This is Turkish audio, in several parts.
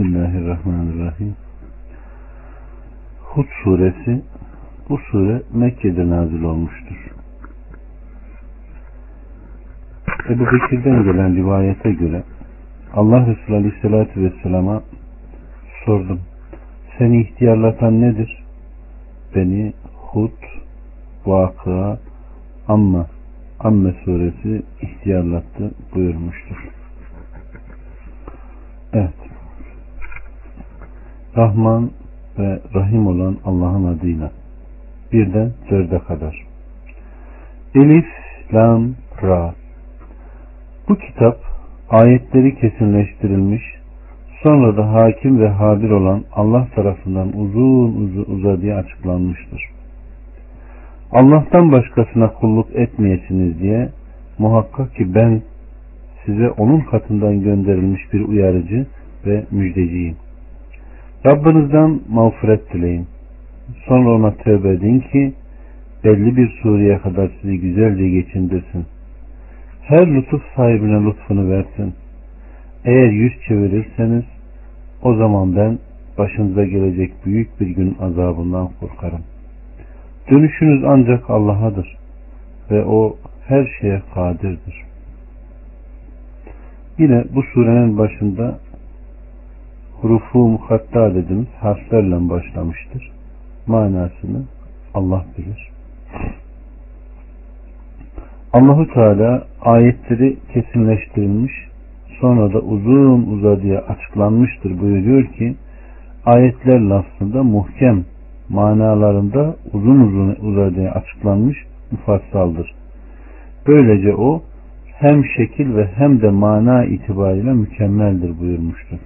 Bismillahirrahmanirrahim. Hud suresi bu sure Mekke'de nazil olmuştur. Ebu Bekir'den gelen rivayete göre Allah Resulü Aleyhisselatü Vesselam'a sordum. Seni ihtiyarlatan nedir? Beni Hud, Vakıa, Amma, Amme suresi ihtiyarlattı buyurmuştur. Evet. Rahman ve Rahim olan Allah'ın adıyla birden dörde kadar. Elif, Lam, Ra. Bu kitap ayetleri kesinleştirilmiş, sonra da hakim ve hadir olan Allah tarafından uzun uzun uzadıya açıklanmıştır. Allah'tan başkasına kulluk etmeyesiniz diye muhakkak ki ben size onun katından gönderilmiş bir uyarıcı ve müjdeciyim. Rabbinizden mağfiret dileyin. Sonra ona tövbe edin ki belli bir sureye kadar sizi güzelce geçindirsin. Her lütuf sahibine lütfunu versin. Eğer yüz çevirirseniz o zaman ben başınıza gelecek büyük bir gün azabından korkarım. Dönüşünüz ancak Allah'adır ve o her şeye kadirdir. Yine bu surenin başında hurufu mukatta dediğimiz harflerle başlamıştır. Manasını Allah bilir. Allahu Teala ayetleri kesinleştirilmiş sonra da uzun uzadıya açıklanmıştır buyuruyor ki ayetler lafzında muhkem manalarında uzun uzun uzadıya açıklanmış mufassaldır. Böylece o hem şekil ve hem de mana itibariyle mükemmeldir buyurmuştur.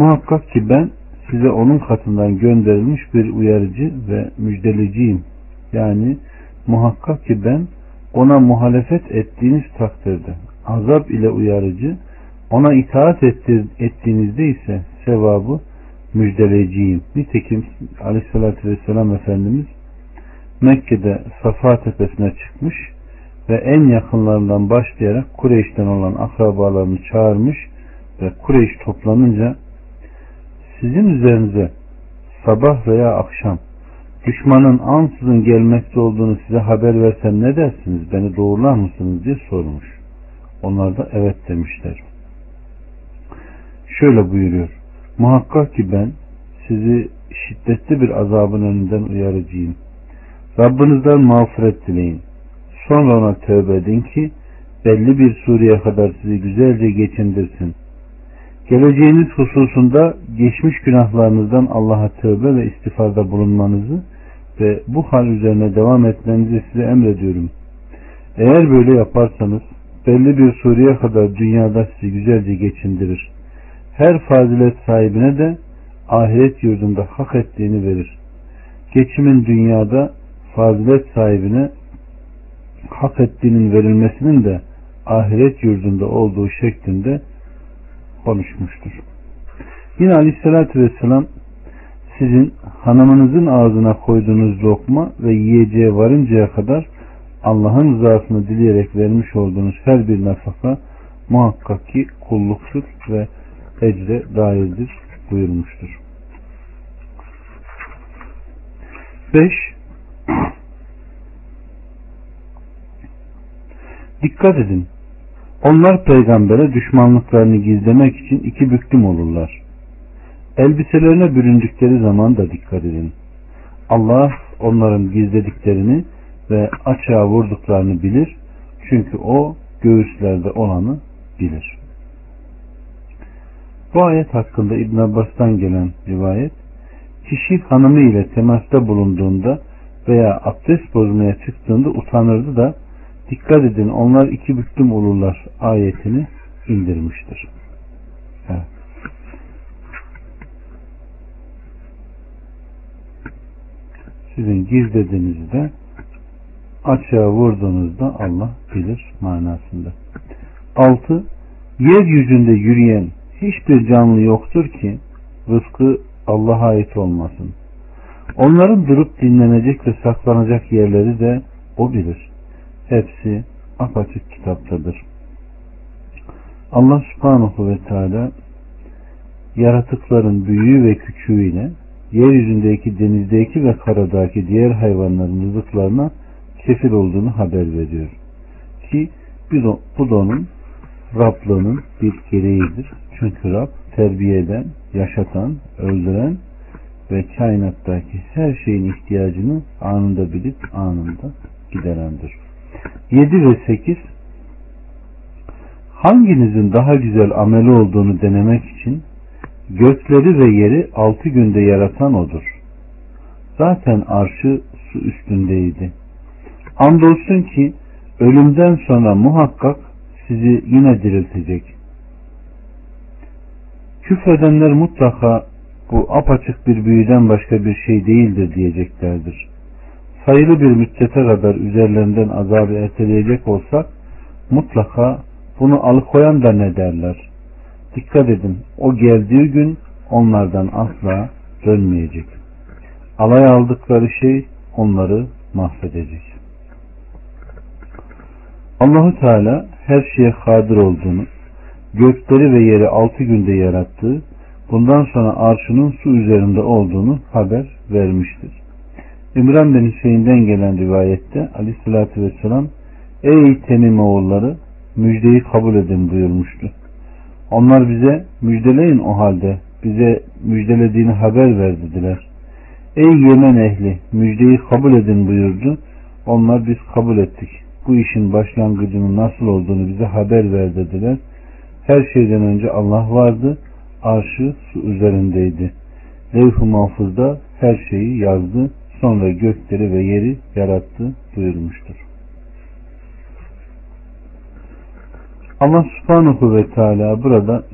Muhakkak ki ben size onun katından gönderilmiş bir uyarıcı ve müjdeliciyim. Yani muhakkak ki ben ona muhalefet ettiğiniz takdirde azap ile uyarıcı, ona itaat ettiğinizde ise sevabı müjdeleyeceğim. Nitekim aleyhissalatü vesselam Efendimiz Mekke'de Safa tepesine çıkmış ve en yakınlarından başlayarak Kureyş'ten olan akrabalarını çağırmış ve Kureyş toplanınca sizin üzerinize sabah veya akşam düşmanın ansızın gelmekte olduğunu size haber versem ne dersiniz beni doğrular mısınız diye sormuş. Onlar da evet demişler. Şöyle buyuruyor. Muhakkak ki ben sizi şiddetli bir azabın önünden uyarıcıyım. Rabbinizden mağfiret dileyin. Sonra ona tövbe edin ki belli bir sureye kadar sizi güzelce geçindirsin. Geleceğiniz hususunda geçmiş günahlarınızdan Allah'a tövbe ve istifarda bulunmanızı ve bu hal üzerine devam etmenizi size emrediyorum. Eğer böyle yaparsanız belli bir sureye kadar dünyada sizi güzelce geçindirir. Her fazilet sahibine de ahiret yurdunda hak ettiğini verir. Geçimin dünyada fazilet sahibine hak ettiğinin verilmesinin de ahiret yurdunda olduğu şeklinde konuşmuştur. Yine aleyhissalatü vesselam sizin hanımınızın ağzına koyduğunuz lokma ve yiyeceğe varıncaya kadar Allah'ın rızasını dileyerek vermiş olduğunuz her bir nafaka muhakkak ki kulluktur ve ecre dairdir buyurmuştur. 5. Dikkat edin. Onlar peygambere düşmanlıklarını gizlemek için iki büklüm olurlar. Elbiselerine büründükleri zaman da dikkat edin. Allah onların gizlediklerini ve açığa vurduklarını bilir. Çünkü o göğüslerde olanı bilir. Bu ayet hakkında İbn Abbas'tan gelen rivayet kişi hanımı ile temasta bulunduğunda veya abdest bozmaya çıktığında utanırdı da dikkat edin onlar iki büklüm olurlar ayetini indirmiştir. Evet. Sizin gizlediğinizi de açığa vurduğunuzda Allah bilir manasında. 6. Yeryüzünde yürüyen hiçbir canlı yoktur ki rızkı Allah'a ait olmasın. Onların durup dinlenecek ve saklanacak yerleri de o bilir. Hepsi apaçık kitaptadır. Allah subhanahu ve teala yaratıkların büyüğü ve küçüğüyle yeryüzündeki, denizdeki ve karadaki diğer hayvanların rızıklarına kefil olduğunu haber veriyor. Ki bu da onun Rablığının bir gereğidir. Çünkü Rab terbiye eden, yaşatan, öldüren ve kainattaki her şeyin ihtiyacını anında bilip anında giderendir. 7 ve 8 Hanginizin daha güzel ameli olduğunu denemek için gökleri ve yeri altı günde yaratan odur. Zaten arşı su üstündeydi. Andolsun ki ölümden sonra muhakkak sizi yine diriltecek. Küfredenler mutlaka bu apaçık bir büyüden başka bir şey değildir diyeceklerdir. Sayılı bir müddete kadar üzerlerinden azabı erteleyecek olsak mutlaka bunu alıkoyan da ne derler? Dikkat edin o geldiği gün onlardan asla dönmeyecek. Alay aldıkları şey onları mahvedecek. Allahu Teala her şeye kadir olduğunu, gökleri ve yeri altı günde yarattığı, bundan sonra arşının su üzerinde olduğunu haber vermiştir. İmran bin Hüseyin'den gelen rivayette aleyhissalatü vesselam Ey Temim oğulları müjdeyi kabul edin buyurmuştu. Onlar bize müjdeleyin o halde bize müjdelediğini haber ver dediler. Ey Yemen ehli müjdeyi kabul edin buyurdu. Onlar biz kabul ettik. Bu işin başlangıcının nasıl olduğunu bize haber ver dediler. Her şeyden önce Allah vardı. Arşı su üzerindeydi. Levh-i mahfuzda her şeyi yazdı. Sonra gökleri ve yeri yarattı buyurmuştur. Allah subhanahu ve teala burada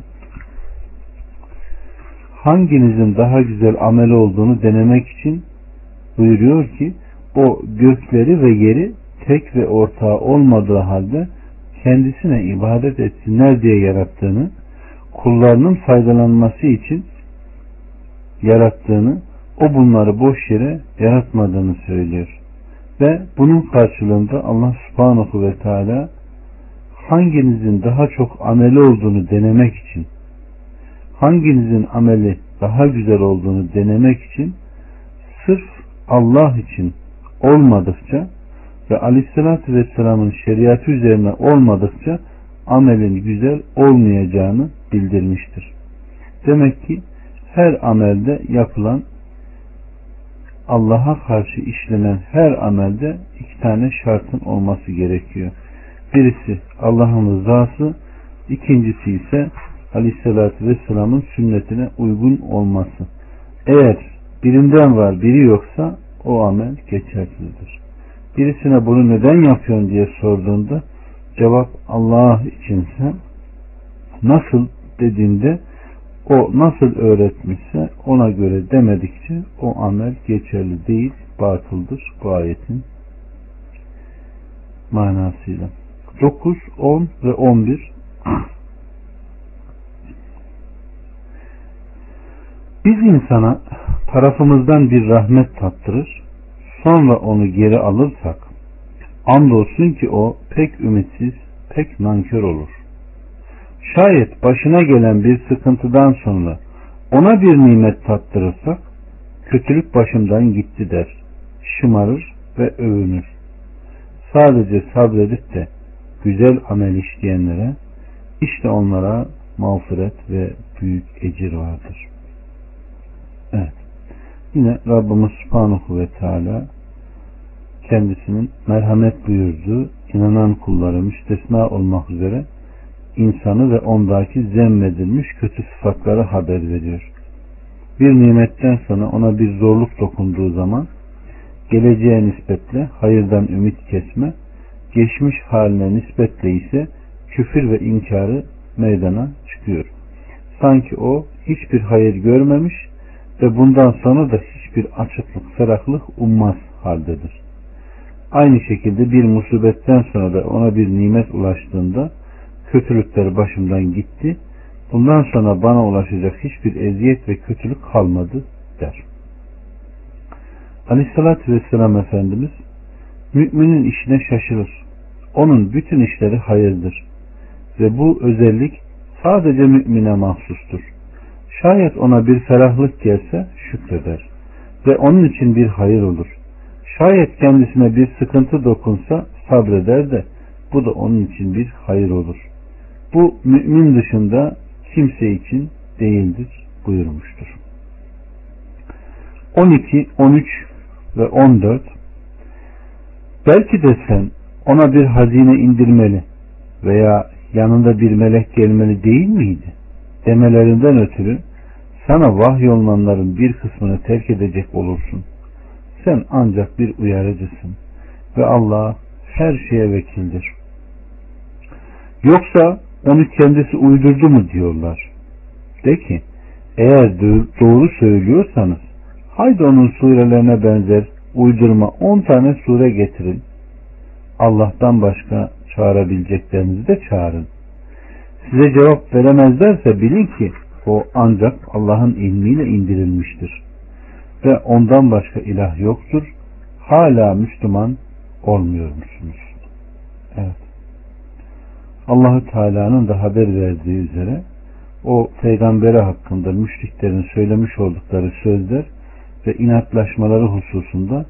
hanginizin daha güzel amel olduğunu denemek için buyuruyor ki o gökleri ve yeri tek ve ortağı olmadığı halde kendisine ibadet etsinler diye yarattığını, kullarının faydalanması için yarattığını, o bunları boş yere yaratmadığını söylüyor. Ve bunun karşılığında Allah subhanahu ve teala hanginizin daha çok ameli olduğunu denemek için, hanginizin ameli daha güzel olduğunu denemek için sırf Allah için olmadıkça ve aleyhissalatü vesselamın şeriatı üzerine olmadıkça amelin güzel olmayacağını bildirmiştir. Demek ki her amelde yapılan Allah'a karşı işlenen her amelde iki tane şartın olması gerekiyor. Birisi Allah'ın rızası, ikincisi ise Aleyhisselatü Vesselam'ın sünnetine uygun olması. Eğer birinden var biri yoksa o amel geçersizdir. Birisine bunu neden yapıyorsun diye sorduğunda cevap Allah içinse nasıl dediğinde o nasıl öğretmişse ona göre demedikçe o amel geçerli değil, batıldır bu ayetin manasıyla. 9, 10 ve 11 Biz insana tarafımızdan bir rahmet tattırır, sonra onu geri alırsak, andolsun ki o pek ümitsiz, pek nankör olur. Şayet başına gelen bir sıkıntıdan sonra ona bir nimet tattırırsak, kötülük başımdan gitti der, şımarır ve övünür. Sadece sabredip de güzel amel işleyenlere işte onlara mağfiret ve büyük ecir vardır. Evet. Yine Rabbimiz Subhanahu ve Teala kendisinin merhamet buyurduğu inanan kulları müstesna olmak üzere insanı ve ondaki zemmedilmiş kötü sıfatları haber veriyor. Bir nimetten sonra ona bir zorluk dokunduğu zaman geleceğe nispetle hayırdan ümit kesme geçmiş haline nispetle ise küfür ve inkarı meydana çıkıyor. Sanki o hiçbir hayır görmemiş ve bundan sonra da hiçbir açıklık, ferahlık ummaz haldedir. Aynı şekilde bir musibetten sonra da ona bir nimet ulaştığında kötülükler başımdan gitti. Bundan sonra bana ulaşacak hiçbir eziyet ve kötülük kalmadı der. Aleyhissalatü Vesselam Efendimiz müminin işine şaşırır. Onun bütün işleri hayırdır. ve bu özellik sadece mümine mahsustur. Şayet ona bir ferahlık gelse şükreder ve onun için bir hayır olur. Şayet kendisine bir sıkıntı dokunsa sabreder de bu da onun için bir hayır olur. Bu mümin dışında kimse için değildir buyurmuştur. 12, 13 ve 14 Belki de sen ona bir hazine indirmeli veya yanında bir melek gelmeli değil miydi? Demelerinden ötürü sana vahyolunanların bir kısmını terk edecek olursun. Sen ancak bir uyarıcısın ve Allah her şeye vekildir. Yoksa onu kendisi uydurdu mu diyorlar. De ki eğer doğru söylüyorsanız haydi onun surelerine benzer uydurma on tane sure getirin. Allah'tan başka çağırabileceklerinizi de çağırın. Size cevap veremezlerse bilin ki o ancak Allah'ın ilmiyle indirilmiştir. Ve ondan başka ilah yoktur. Hala Müslüman olmuyor musunuz? Evet. Allahü Teala'nın da haber verdiği üzere o peygambere hakkında müşriklerin söylemiş oldukları sözler ve inatlaşmaları hususunda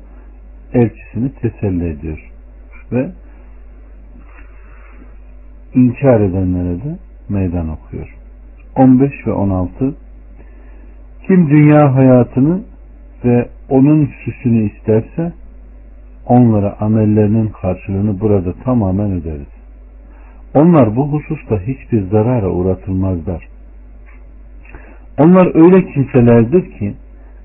elçisini teselli ediyor. Ve inkar edenlere de meydan okuyor. 15 ve 16 Kim dünya hayatını ve onun süsünü isterse onlara amellerinin karşılığını burada tamamen öderiz. Onlar bu hususta hiçbir zarara uğratılmazlar. Onlar öyle kimselerdir ki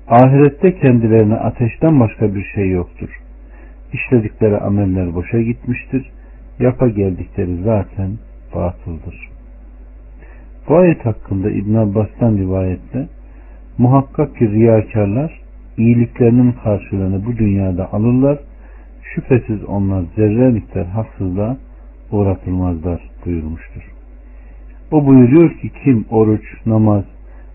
ahirette kendilerine ateşten başka bir şey yoktur. İşledikleri ameller boşa gitmiştir. Yapa geldikleri zaten batıldır. Bu ayet hakkında İbn Abbas'tan rivayette muhakkak ki riyakarlar iyiliklerinin karşılığını bu dünyada alırlar. Şüphesiz onlar zerre miktar haksızlığa uğratılmazlar buyurmuştur. O buyuruyor ki kim oruç, namaz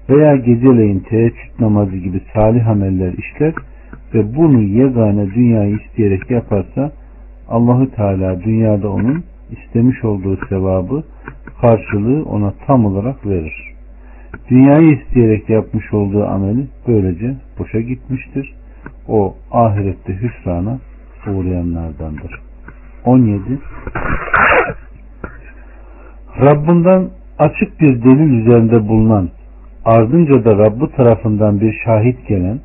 veya geceleyin teheccüd namazı gibi salih ameller işler ve bunu yegane dünyayı isteyerek yaparsa Allahu Teala dünyada onun istemiş olduğu sevabı karşılığı ona tam olarak verir. Dünyayı isteyerek yapmış olduğu ameli böylece boşa gitmiştir. O ahirette hüsrana uğrayanlardandır. 17 Rabbinden açık bir delil üzerinde bulunan ardınca da Rabbi tarafından bir şahit gelen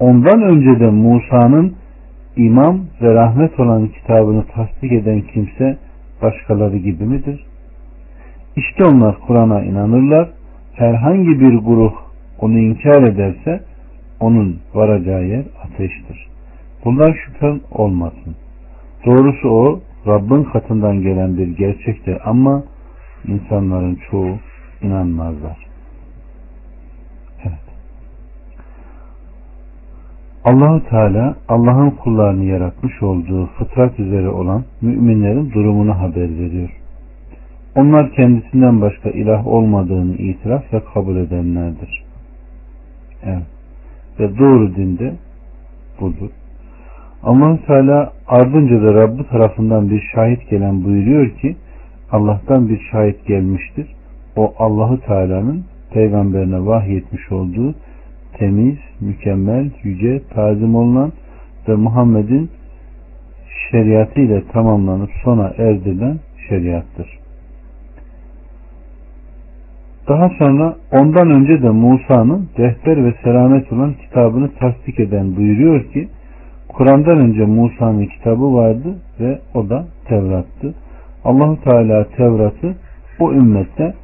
ondan önce de Musa'nın imam ve rahmet olan kitabını tasdik eden kimse başkaları gibi midir? İşte onlar Kur'an'a inanırlar. Herhangi bir grup onu inkar ederse onun varacağı yer ateştir. Bundan şüphen olmasın. Doğrusu o Rabbin katından gelen bir gerçektir ama insanların çoğu inanmazlar. Evet. Allahu Teala Allah'ın kullarını yaratmış olduğu fıtrat üzere olan müminlerin durumunu haber veriyor. Onlar kendisinden başka ilah olmadığını itiraf ve kabul edenlerdir. Evet. Ve doğru dinde budur. Allah Teala ardınca da Rabbi tarafından bir şahit gelen buyuruyor ki Allah'tan bir şahit gelmiştir. O Allahu Teala'nın peygamberine vahyetmiş olduğu temiz, mükemmel, yüce, tazim olunan ve Muhammed'in şeriatı ile tamamlanıp sona erdirilen şeriattır. Daha sonra ondan önce de Musa'nın rehber ve selamet olan kitabını tasdik eden buyuruyor ki Kur'an'dan önce Musa'nın kitabı vardı ve o da Tevrat'tı. Allahu Teala Tevrat'ı o ümmette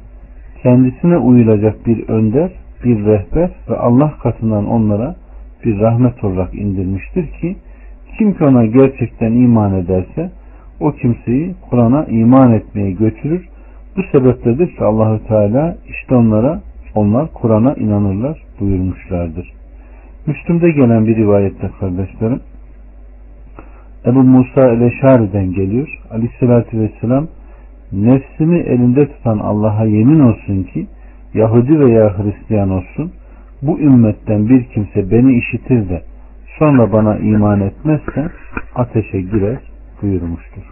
kendisine uyulacak bir önder, bir rehber ve Allah katından onlara bir rahmet olarak indirmiştir ki kim ki ona gerçekten iman ederse o kimseyi Kur'an'a iman etmeye götürür. Bu sebepledir ki Allahü Teala işte onlara onlar Kur'an'a inanırlar buyurmuşlardır. Müslüm'de gelen bir rivayette kardeşlerim Ebu Musa el-Eşari'den geliyor. Aleyhissalatü vesselam nefsimi elinde tutan Allah'a yemin olsun ki Yahudi veya Hristiyan olsun bu ümmetten bir kimse beni işitir de sonra bana iman etmezse ateşe girer buyurmuştur.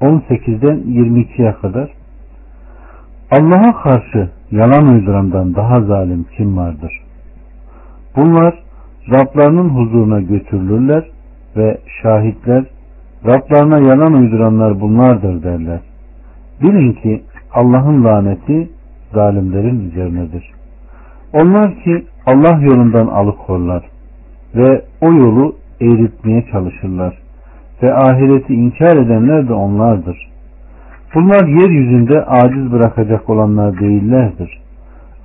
18'den 22'ye kadar Allah'a karşı yalan uydurandan daha zalim kim vardır? Bunlar Rablarının huzuruna götürülürler ve şahitler Rablarına yalan uyduranlar bunlardır derler. Bilin ki Allah'ın laneti zalimlerin üzerinedir. Onlar ki Allah yolundan alıkorlar ve o yolu eğritmeye çalışırlar ve ahireti inkar edenler de onlardır. Bunlar yeryüzünde aciz bırakacak olanlar değillerdir.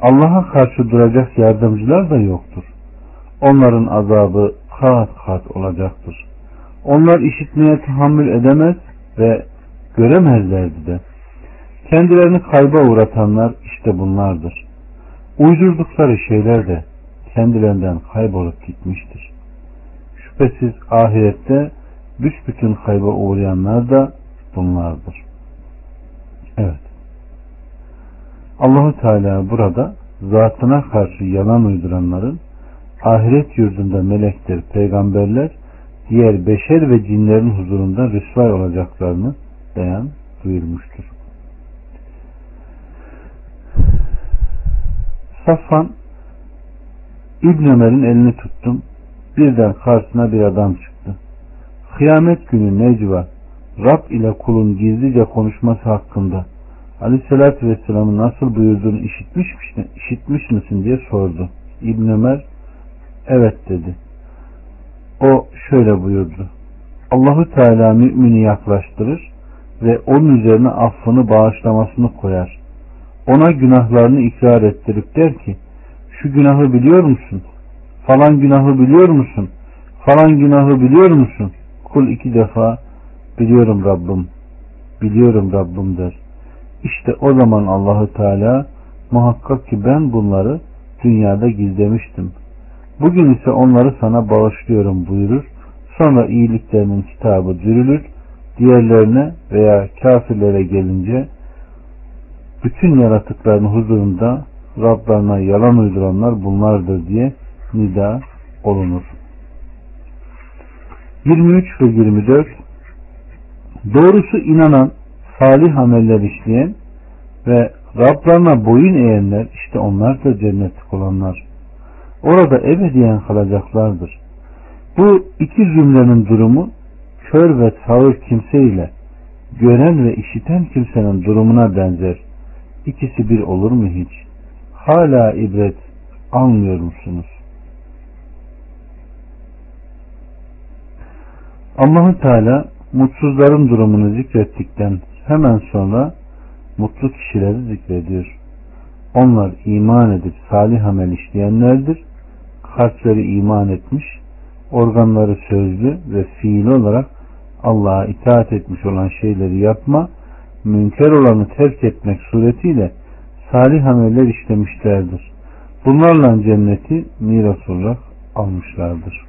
Allah'a karşı duracak yardımcılar da yoktur. Onların azabı kat kat olacaktır. Onlar işitmeye tahammül edemez ve göremezlerdi de. Kendilerini kayba uğratanlar işte bunlardır. Uydurdukları şeyler de kendilerinden kaybolup gitmiştir. Şüphesiz ahirette büsbütün kayba uğrayanlar da bunlardır. Evet. Allahu Teala burada zatına karşı yalan uyduranların ahiret yurdunda melekler, peygamberler, diğer beşer ve cinlerin huzurunda rüsvay olacaklarını beyan buyurmuştur. Safvan İbn Ömer'in elini tuttum. Birden karşısına bir adam çıktı. Kıyamet günü Necva Rab ile kulun gizlice konuşması hakkında Aleyhisselatü Vesselam'ın nasıl buyurduğunu işitmiş, işitmiş misin diye sordu. İbn Ömer evet dedi. O şöyle buyurdu. Allahu Teala mümini yaklaştırır ve onun üzerine affını bağışlamasını koyar. Ona günahlarını ikrar ettirip der ki şu günahı biliyor musun? Falan günahı biliyor musun? Falan günahı biliyor musun? Kul iki defa biliyorum Rabbim, biliyorum Rabbim der. İşte o zaman Allahu Teala muhakkak ki ben bunları dünyada gizlemiştim. Bugün ise onları sana bağışlıyorum buyurur. Sonra iyiliklerinin kitabı dürülür. Diğerlerine veya kafirlere gelince bütün yaratıkların huzurunda Rablarına yalan uyduranlar bunlardır diye nida olunur. 23 ve 24 Doğrusu inanan, salih ameller işleyen ve Rablarına boyun eğenler işte onlar da cennetlik olanlar. Orada ebediyen kalacaklardır. Bu iki cümlenin durumu kör ve sağır kimse ile gören ve işiten kimsenin durumuna benzer. İkisi bir olur mu hiç? Hala ibret almıyor musunuz? Allahu Teala mutsuzların durumunu zikrettikten hemen sonra mutlu kişileri zikrediyor. Onlar iman edip salih amel işleyenlerdir. Kalpleri iman etmiş, organları sözlü ve fiili olarak Allah'a itaat etmiş olan şeyleri yapma, münker olanı terk etmek suretiyle salih ameller işlemişlerdir. Bunlarla cenneti miras olarak almışlardır.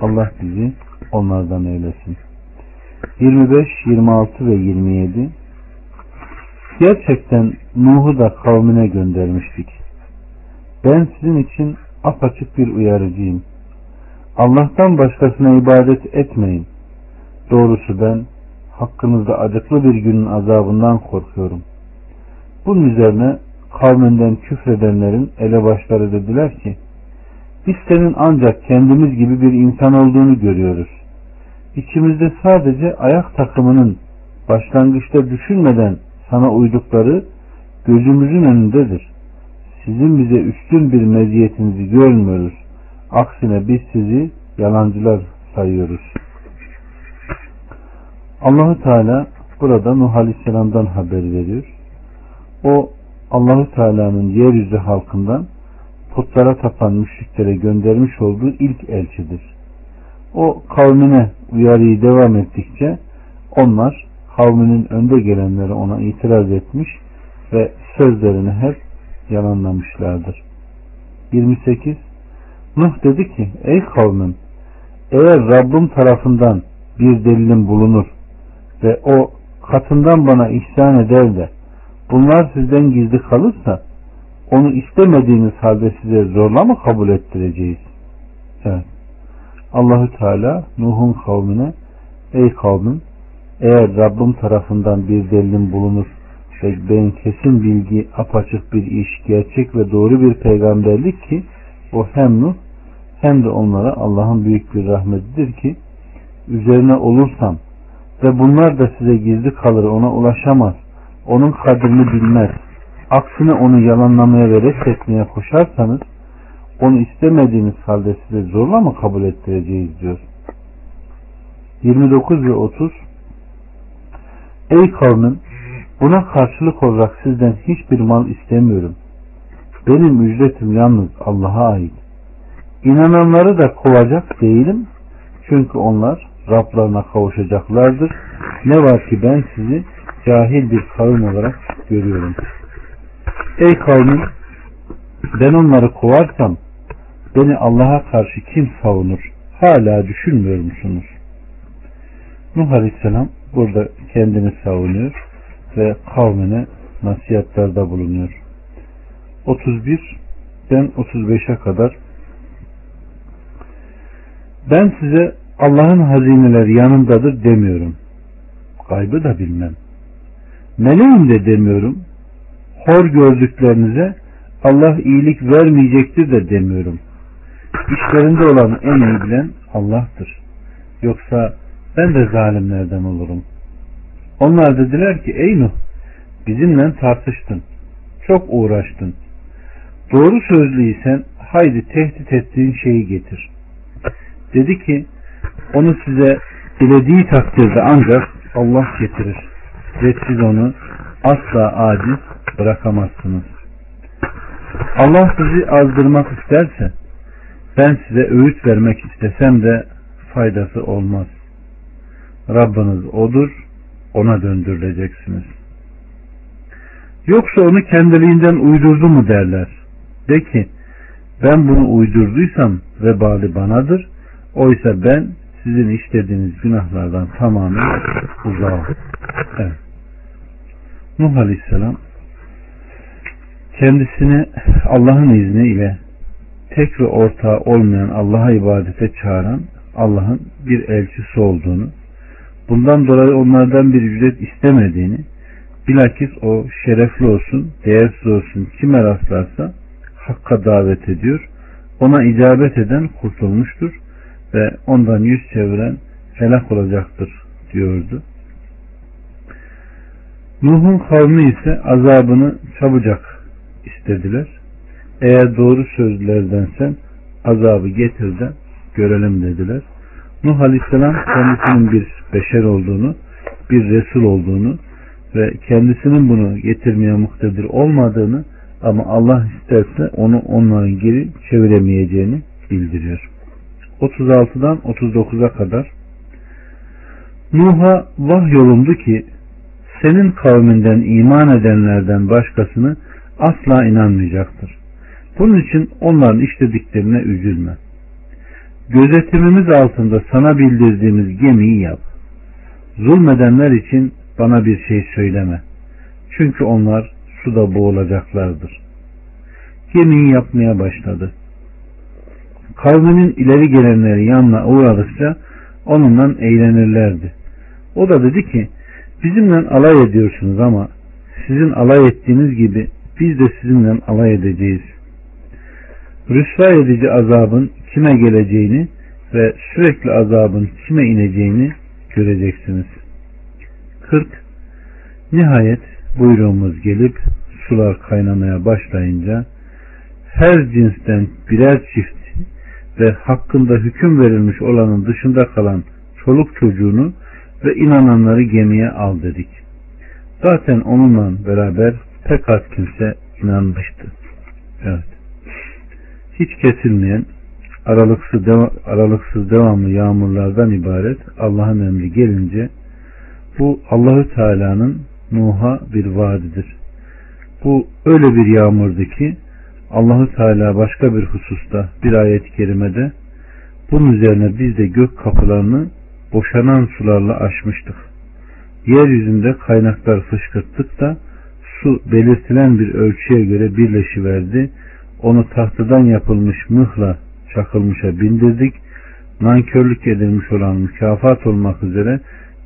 Allah bizi onlardan eylesin. 25, 26 ve 27 Gerçekten Nuh'u da kavmine göndermiştik. Ben sizin için apaçık bir uyarıcıyım. Allah'tan başkasına ibadet etmeyin. Doğrusu ben hakkınızda acıklı bir günün azabından korkuyorum. Bunun üzerine kavminden küfredenlerin elebaşları dediler ki biz senin ancak kendimiz gibi bir insan olduğunu görüyoruz. İçimizde sadece ayak takımının başlangıçta düşünmeden sana uydukları gözümüzün önündedir. Sizin bize üstün bir meziyetinizi görmüyoruz. Aksine biz sizi yalancılar sayıyoruz. Allahu Teala burada Nuh Aleyhisselam'dan haber veriyor. O Allahu Teala'nın yeryüzü halkından putlara tapan müşriklere göndermiş olduğu ilk elçidir. O kavmine uyarıyı devam ettikçe onlar kavminin önde gelenleri ona itiraz etmiş ve sözlerini hep yalanlamışlardır. 28 Nuh dedi ki ey kavmim eğer Rabbim tarafından bir delilim bulunur ve o katından bana ihsan eder de bunlar sizden gizli kalırsa onu istemediğiniz halde size zorla mı kabul ettireceğiz? Evet. Allahü Teala Nuh'un kavmine ey kavmim eğer Rabbim tarafından bir delilim bulunur ve ben kesin bilgi, apaçık bir iş, gerçek ve doğru bir peygamberlik ki o hem Nuh hem de onlara Allah'ın büyük bir rahmetidir ki üzerine olursam ve bunlar da size gizli kalır ona ulaşamaz onun kadrini bilmez aksine onu yalanlamaya ve reddetmeye koşarsanız onu istemediğiniz halde size zorla mı kabul ettireceğiz diyor. 29 ve 30 Ey kavmin buna karşılık olarak sizden hiçbir mal istemiyorum. Benim ücretim yalnız Allah'a ait. İnananları da kovacak değilim. Çünkü onlar Rablarına kavuşacaklardır. Ne var ki ben sizi cahil bir kavim olarak görüyorum. Ey kavmin ben onları kovarsam beni Allah'a karşı kim savunur? Hala düşünmüyor musunuz? Nuh Aleyhisselam burada kendini savunuyor ve kavmine nasihatlarda bulunuyor. 31 ben 35'e kadar ben size Allah'ın hazineleri yanındadır demiyorum. Kaybı da bilmem. Meleğim de demiyorum. Hor gördüklerinize Allah iyilik vermeyecektir de demiyorum. İşlerinde olan en iyi bilen Allah'tır. Yoksa ben de zalimlerden olurum. Onlar dediler ki ey Nuh bizimle tartıştın. Çok uğraştın. Doğru sözlüysen haydi tehdit ettiğin şeyi getir. Dedi ki onu size dilediği takdirde ancak Allah getirir. Ve siz onu asla aciz bırakamazsınız. Allah sizi azdırmak isterse ben size öğüt vermek istesem de faydası olmaz. Rabbiniz odur, ona döndürüleceksiniz. Yoksa onu kendiliğinden uydurdu mu derler. De ki, ben bunu uydurduysam vebali banadır. Oysa ben sizin işlediğiniz günahlardan tamamen uzağım. Evet. Nuh Aleyhisselam kendisini Allah'ın izniyle tek ve ortağı olmayan Allah'a ibadete çağıran Allah'ın bir elçisi olduğunu Bundan dolayı onlardan bir ücret istemediğini, bilakis o şerefli olsun, değersiz olsun kime rastlarsa hakka davet ediyor. Ona icabet eden kurtulmuştur ve ondan yüz çeviren helak olacaktır diyordu. Nuh'un kavmi ise azabını çabucak istediler. Eğer doğru sözlerdensen azabı getir de görelim dediler. Nuh Aleyhisselam kendisinin bir beşer olduğunu, bir Resul olduğunu ve kendisinin bunu getirmeye muhtedir olmadığını ama Allah isterse onu onların geri çeviremeyeceğini bildiriyor. 36'dan 39'a kadar Nuh'a vahyolundu ki senin kavminden iman edenlerden başkasını asla inanmayacaktır. Bunun için onların işlediklerine üzülme gözetimimiz altında sana bildirdiğimiz gemiyi yap. Zulmedenler için bana bir şey söyleme. Çünkü onlar suda boğulacaklardır. Gemiyi yapmaya başladı. Kavminin ileri gelenleri yanına uğradıkça onunla eğlenirlerdi. O da dedi ki bizimle alay ediyorsunuz ama sizin alay ettiğiniz gibi biz de sizinle alay edeceğiz. Rüsva edici azabın kime geleceğini ve sürekli azabın kime ineceğini göreceksiniz. 40. Nihayet buyruğumuz gelip sular kaynamaya başlayınca her cinsten birer çift ve hakkında hüküm verilmiş olanın dışında kalan çoluk çocuğunu ve inananları gemiye al dedik. Zaten onunla beraber pek az kimse inanmıştı. Evet. Hiç kesilmeyen aralıksız, deva, aralıksız devamlı yağmurlardan ibaret Allah'ın emri gelince bu Allahü Teala'nın Nuh'a bir vaadidir. Bu öyle bir yağmurdu ki Allahü Teala başka bir hususta bir ayet-i kerimede bunun üzerine biz de gök kapılarını boşanan sularla açmıştık. Yeryüzünde kaynaklar fışkırttık da su belirtilen bir ölçüye göre birleşiverdi. Onu tahtadan yapılmış mıhla çakılmışa bindirdik. Nankörlük edilmiş olan mükafat olmak üzere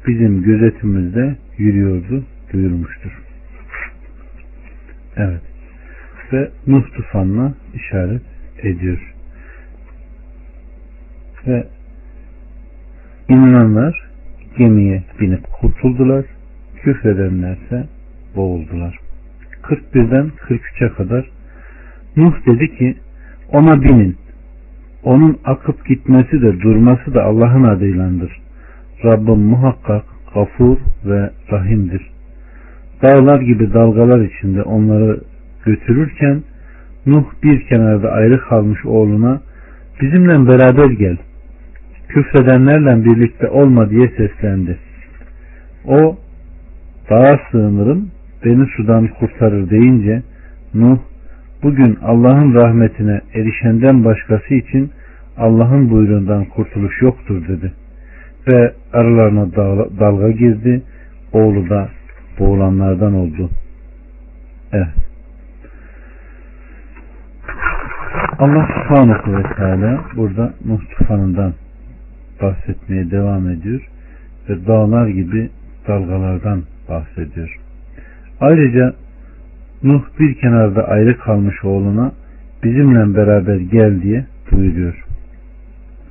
bizim gözetimizde yürüyordu buyurmuştur. Evet. Ve Nuh tufanına işaret ediyor. Ve inananlar gemiye binip kurtuldular. Küfredenlerse boğuldular. 41'den 43'e kadar Nuh dedi ki ona binin. Onun akıp gitmesi de durması da Allah'ın adıylandır. Rabbim muhakkak gafur ve rahimdir. Dağlar gibi dalgalar içinde onları götürürken Nuh bir kenarda ayrı kalmış oğluna bizimle beraber gel. Küfredenlerle birlikte olma diye seslendi. O dağa sığınırım beni sudan kurtarır deyince Nuh bugün Allah'ın rahmetine erişenden başkası için Allah'ın buyruğundan kurtuluş yoktur dedi. Ve aralarına dalga girdi. Oğlu da boğulanlardan oldu. Evet. Allah subhanahu ve teala burada Nuh tufanından bahsetmeye devam ediyor ve dağlar gibi dalgalardan bahsediyor. Ayrıca Nuh bir kenarda ayrı kalmış oğluna bizimle beraber gel diye buyuruyor.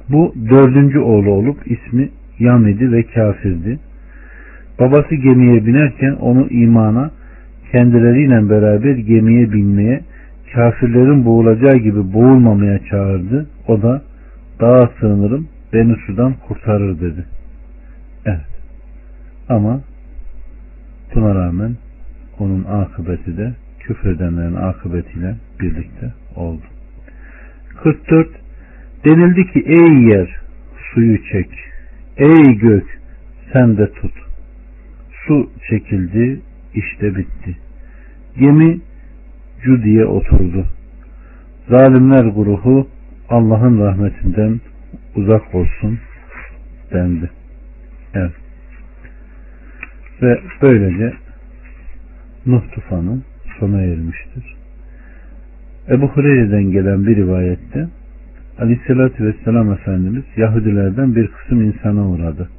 Bu dördüncü oğlu olup ismi Yamidi ve kafirdi. Babası gemiye binerken onu imana, kendileriyle beraber gemiye binmeye, kafirlerin boğulacağı gibi boğulmamaya çağırdı. O da dağa sığınırım, beni sudan kurtarır dedi. Evet. Ama buna rağmen onun akıbeti de küfredenlerin akıbetiyle birlikte oldu. 44 Denildi ki ey yer suyu çek, ey gök sen de tut. Su çekildi, işte bitti. Gemi Cudi'ye oturdu. Zalimler grubu Allah'ın rahmetinden uzak olsun dendi. Evet. Ve böylece Nuh tufanı sona ermiştir. Ebu Hureyre'den gelen bir rivayette Aleyhisselatü Vesselam Efendimiz Yahudilerden bir kısım insana uğradı.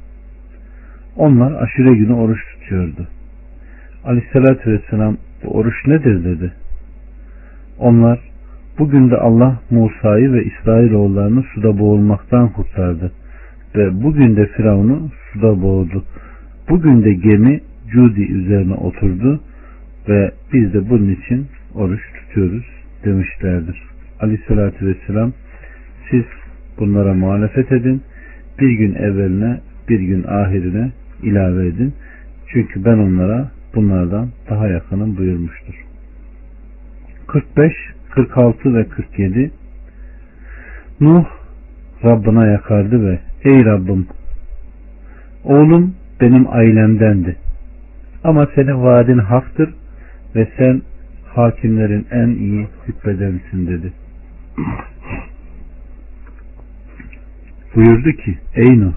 Onlar aşure günü oruç tutuyordu. Aleyhisselatü Vesselam bu oruç nedir dedi. Onlar bugün de Allah Musa'yı ve İsrailoğullarını suda boğulmaktan kurtardı ve bugün de Firavun'u suda boğdu. Bugün de gemi Cudi üzerine oturdu ve biz de bunun için oruç tutuyoruz demişlerdir. Aleyhissalatü vesselam siz bunlara muhalefet edin. Bir gün evveline bir gün ahirine ilave edin. Çünkü ben onlara bunlardan daha yakınım buyurmuştur. 45, 46 ve 47 Nuh Rabbına yakardı ve Ey Rabbim oğlum benim ailemdendi. Ama senin vaadin haktır ve sen hakimlerin en iyi hükmedenisin dedi. Buyurdu ki ey Nuh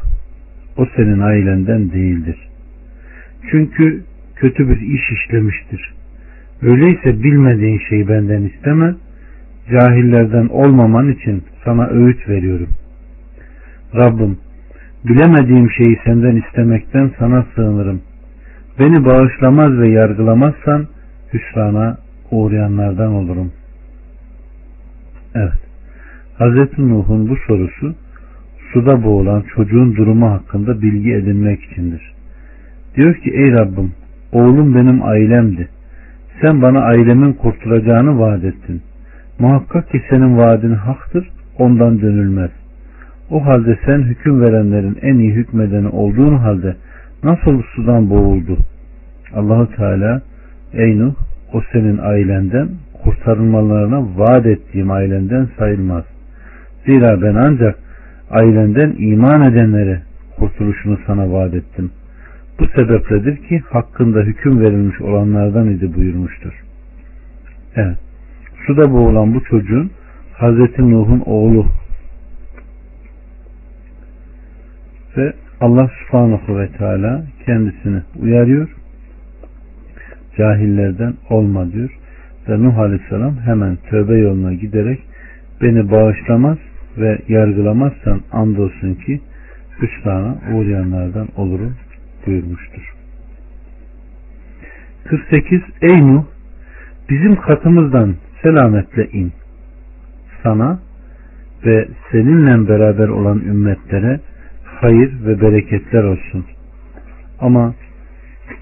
o senin ailenden değildir. Çünkü kötü bir iş işlemiştir. Öyleyse bilmediğin şeyi benden isteme, cahillerden olmaman için sana öğüt veriyorum. Rabbim, bilemediğim şeyi senden istemekten sana sığınırım. Beni bağışlamaz ve yargılamazsan hüsrana uğrayanlardan olurum. Evet. Hz. Nuh'un bu sorusu suda boğulan çocuğun durumu hakkında bilgi edinmek içindir. Diyor ki ey Rabbim oğlum benim ailemdi. Sen bana ailemin kurtulacağını vaat ettin. Muhakkak ki senin vaadin haktır, ondan dönülmez. O halde sen hüküm verenlerin en iyi hükmedeni olduğun halde nasıl sudan boğuldu? Allahu Teala ey Nuh o senin ailenden kurtarılmalarına vaat ettiğim ailenden sayılmaz. Zira ben ancak ailenden iman edenlere kurtuluşunu sana vaat ettim. Bu sebepledir ki hakkında hüküm verilmiş olanlardan idi buyurmuştur. Evet. Suda boğulan bu çocuğun Hazreti Nuh'un oğlu ve Allah subhanahu ve teala kendisini uyarıyor. Cahillerden olma diyor. Ve Nuh aleyhisselam hemen tövbe yoluna giderek beni bağışlamaz ve yargılamazsan andolsun ki hüsrana uğrayanlardan olurum buyurmuştur. 48 Ey Nuh bizim katımızdan selametle in. Sana ve seninle beraber olan ümmetlere hayır ve bereketler olsun. Ama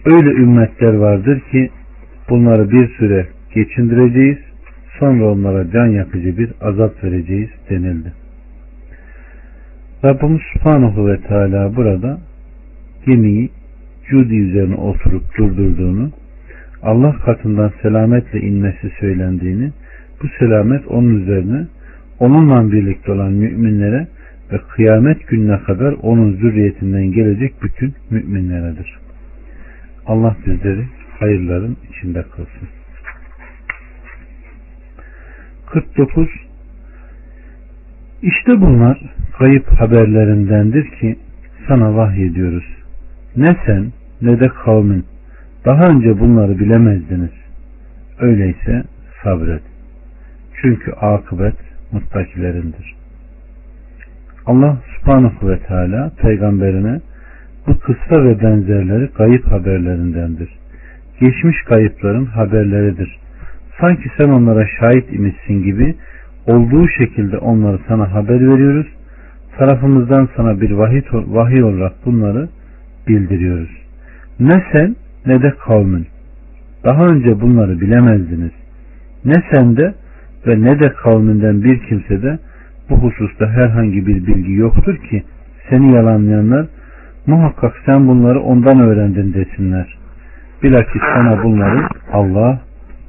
öyle ümmetler vardır ki bunları bir süre geçindireceğiz sonra onlara can yakıcı bir azap vereceğiz denildi. Rabbimiz Subhanahu ve Teala burada gemiyi Cudi üzerine oturup durdurduğunu, Allah katından selametle inmesi söylendiğini, bu selamet onun üzerine, onunla birlikte olan müminlere ve kıyamet gününe kadar onun zürriyetinden gelecek bütün müminleredir. Allah bizleri hayırların içinde kılsın. 49 İşte bunlar kayıp haberlerindendir ki sana vahyediyoruz. Ne sen ne de kavmin daha önce bunları bilemezdiniz. Öyleyse sabret. Çünkü akıbet muttakilerindir. Allah subhanahu ve teala peygamberine bu kısa ve benzerleri kayıp haberlerindendir. Geçmiş kayıpların haberleridir. Sanki sen onlara şahit imişsin gibi olduğu şekilde onları sana haber veriyoruz. Tarafımızdan sana bir vahiy, olarak bunları bildiriyoruz. Ne sen ne de kavmin. Daha önce bunları bilemezdiniz. Ne sende ve ne de kavminden bir kimse de bu hususta herhangi bir bilgi yoktur ki seni yalanlayanlar muhakkak sen bunları ondan öğrendin desinler. Bilakis sana bunları Allah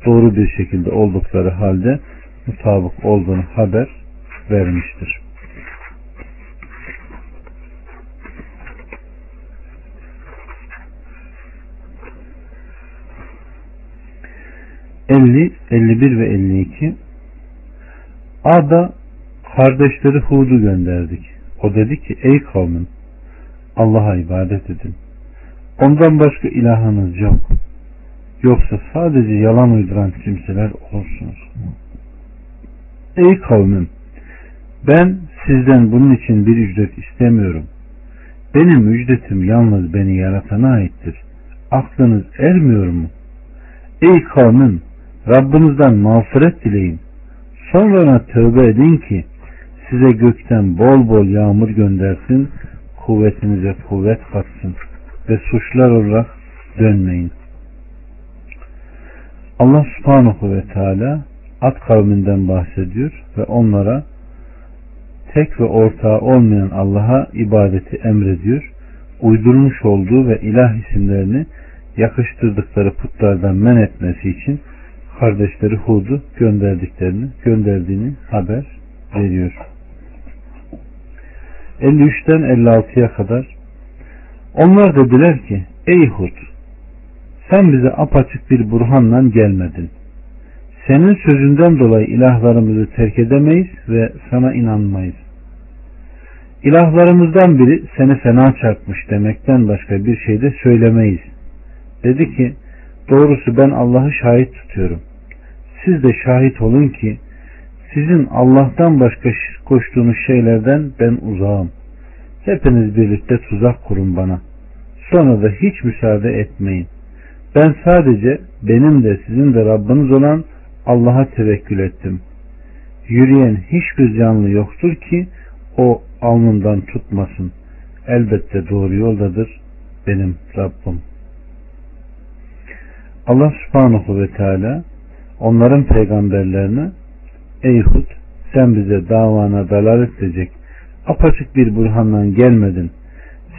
doğru bir şekilde oldukları halde mutabık olduğunu haber vermiştir. Elli, elli bir ve elli iki Ada kardeşleri Hud'u gönderdik. O dedi ki ey kavmin Allah'a ibadet edin. Ondan başka ilahınız yok. Yoksa sadece yalan uyduran kimseler olsunuz. Ey kavmim ben sizden bunun için bir ücret istemiyorum. Benim ücretim yalnız beni yaratana aittir. Aklınız ermiyor mu? Ey kavmim Rabbinizden mağfiret dileyin. Sonra tövbe edin ki size gökten bol bol yağmur göndersin, kuvvetinize kuvvet katsın ve suçlar olarak dönmeyin. Allah subhanahu ve teala At kavminden bahsediyor ve onlara tek ve ortağı olmayan Allah'a ibadeti emrediyor. Uydurmuş olduğu ve ilah isimlerini yakıştırdıkları putlardan men etmesi için kardeşleri Hud'u gönderdiklerini, gönderdiğini haber veriyor. 53'ten 56'ya kadar onlar dediler ki ey Hud sen bize apaçık bir burhanla gelmedin. Senin sözünden dolayı ilahlarımızı terk edemeyiz ve sana inanmayız. İlahlarımızdan biri seni fena çarpmış demekten başka bir şey de söylemeyiz. Dedi ki doğrusu ben Allah'ı şahit tutuyorum. Siz de şahit olun ki sizin Allah'tan başka koştuğunuz şeylerden ben uzağım. Hepiniz birlikte tuzak kurun bana. Sonra da hiç müsaade etmeyin. Ben sadece benim de sizin de Rabbiniz olan Allah'a tevekkül ettim. Yürüyen hiçbir canlı yoktur ki o alnından tutmasın. Elbette doğru yoldadır benim Rabbim. Allah subhanahu ve teala onların peygamberlerine Ey Hud sen bize davana dalalet edecek apaçık bir burhanla gelmedin.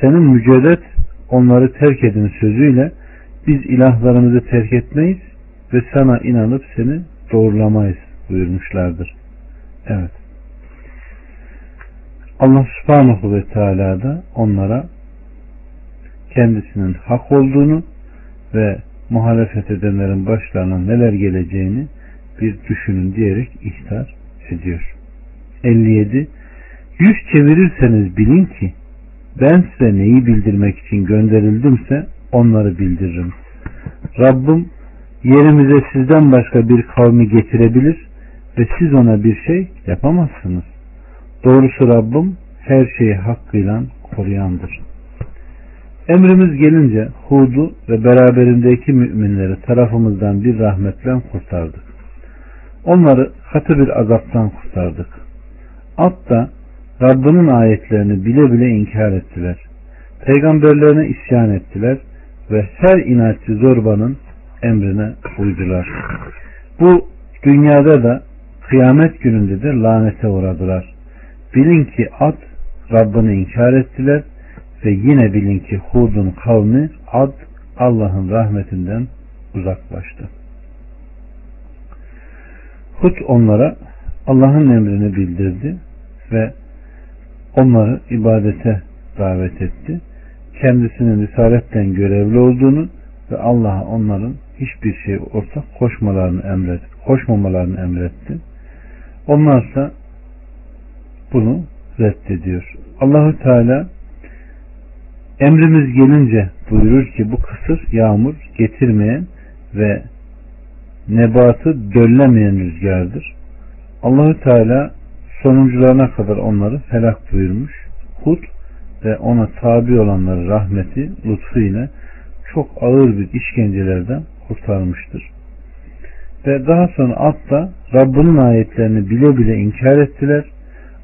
Senin mücadele onları terk edin sözüyle biz ilahlarımızı terk etmeyiz ve sana inanıp seni doğrulamayız buyurmuşlardır. Evet. Allah subhanahu ve teala da onlara kendisinin hak olduğunu ve muhalefet edenlerin başlarına neler geleceğini bir düşünün diyerek ihtar ediyor. 57. Yüz çevirirseniz bilin ki ben size neyi bildirmek için gönderildimse onları bildiririm. Rabbim yerimize sizden başka bir kavmi getirebilir ve siz ona bir şey yapamazsınız. Doğrusu Rabbim her şeyi hakkıyla koruyandır. Emrimiz gelince Hud'u ve beraberindeki müminleri tarafımızdan bir rahmetle kurtardık. Onları katı bir azaptan kurtardık. At da Rabbinin ayetlerini bile bile inkar ettiler. Peygamberlerine isyan ettiler ve her inatçı zorbanın emrine uydular. Bu dünyada da kıyamet gününde de lanete uğradılar. Bilin ki at Rabbini inkar ettiler ve yine bilin ki Hud'un kavmi ad Allah'ın rahmetinden uzaklaştı. Hud onlara Allah'ın emrini bildirdi ve onları ibadete davet etti. Kendisinin risaletten görevli olduğunu ve Allah'a onların hiçbir şey ortak koşmalarını emret, koşmamalarını emretti. Onlarsa bunu reddediyor. Allahu Teala emrimiz gelince buyurur ki bu kısır yağmur getirmeyen ve nebatı döllemeyen rüzgardır. Allahü Teala sonuncularına kadar onları helak buyurmuş. Hud ve ona tabi olanları rahmeti, lütfu ile çok ağır bir işkencelerden kurtarmıştır. Ve daha sonra At'ta Rabbinin ayetlerini bile bile inkar ettiler.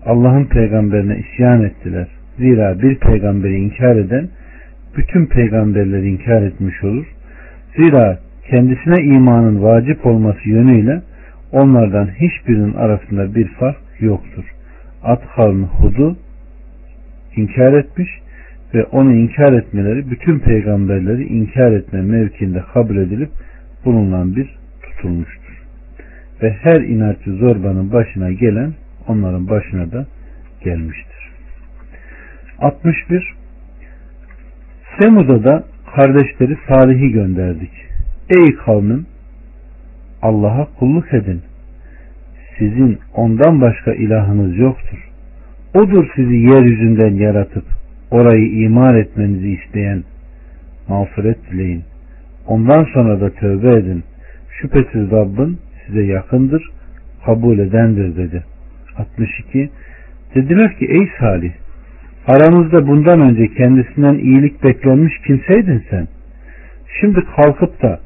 Allah'ın peygamberine isyan ettiler. Zira bir peygamberi inkar eden bütün peygamberleri inkar etmiş olur. Zira kendisine imanın vacip olması yönüyle onlardan hiçbirinin arasında bir fark yoktur. At Hud'u inkar etmiş ve onu inkar etmeleri bütün peygamberleri inkar etme mevkinde kabul edilip bununla bir tutulmuştur. Ve her inatçı zorbanın başına gelen onların başına da gelmiştir. 61 Semud'a da kardeşleri Salih'i gönderdik. Ey kavmim Allah'a kulluk edin. Sizin ondan başka ilahınız yoktur. Odur sizi yeryüzünden yaratıp orayı imar etmenizi isteyen mağfiret dileyin. Ondan sonra da tövbe edin. Şüphesiz Rabbin size yakındır, kabul edendir dedi. 62 Dediler ki ey Salih aramızda bundan önce kendisinden iyilik beklenmiş kimseydin sen. Şimdi kalkıp da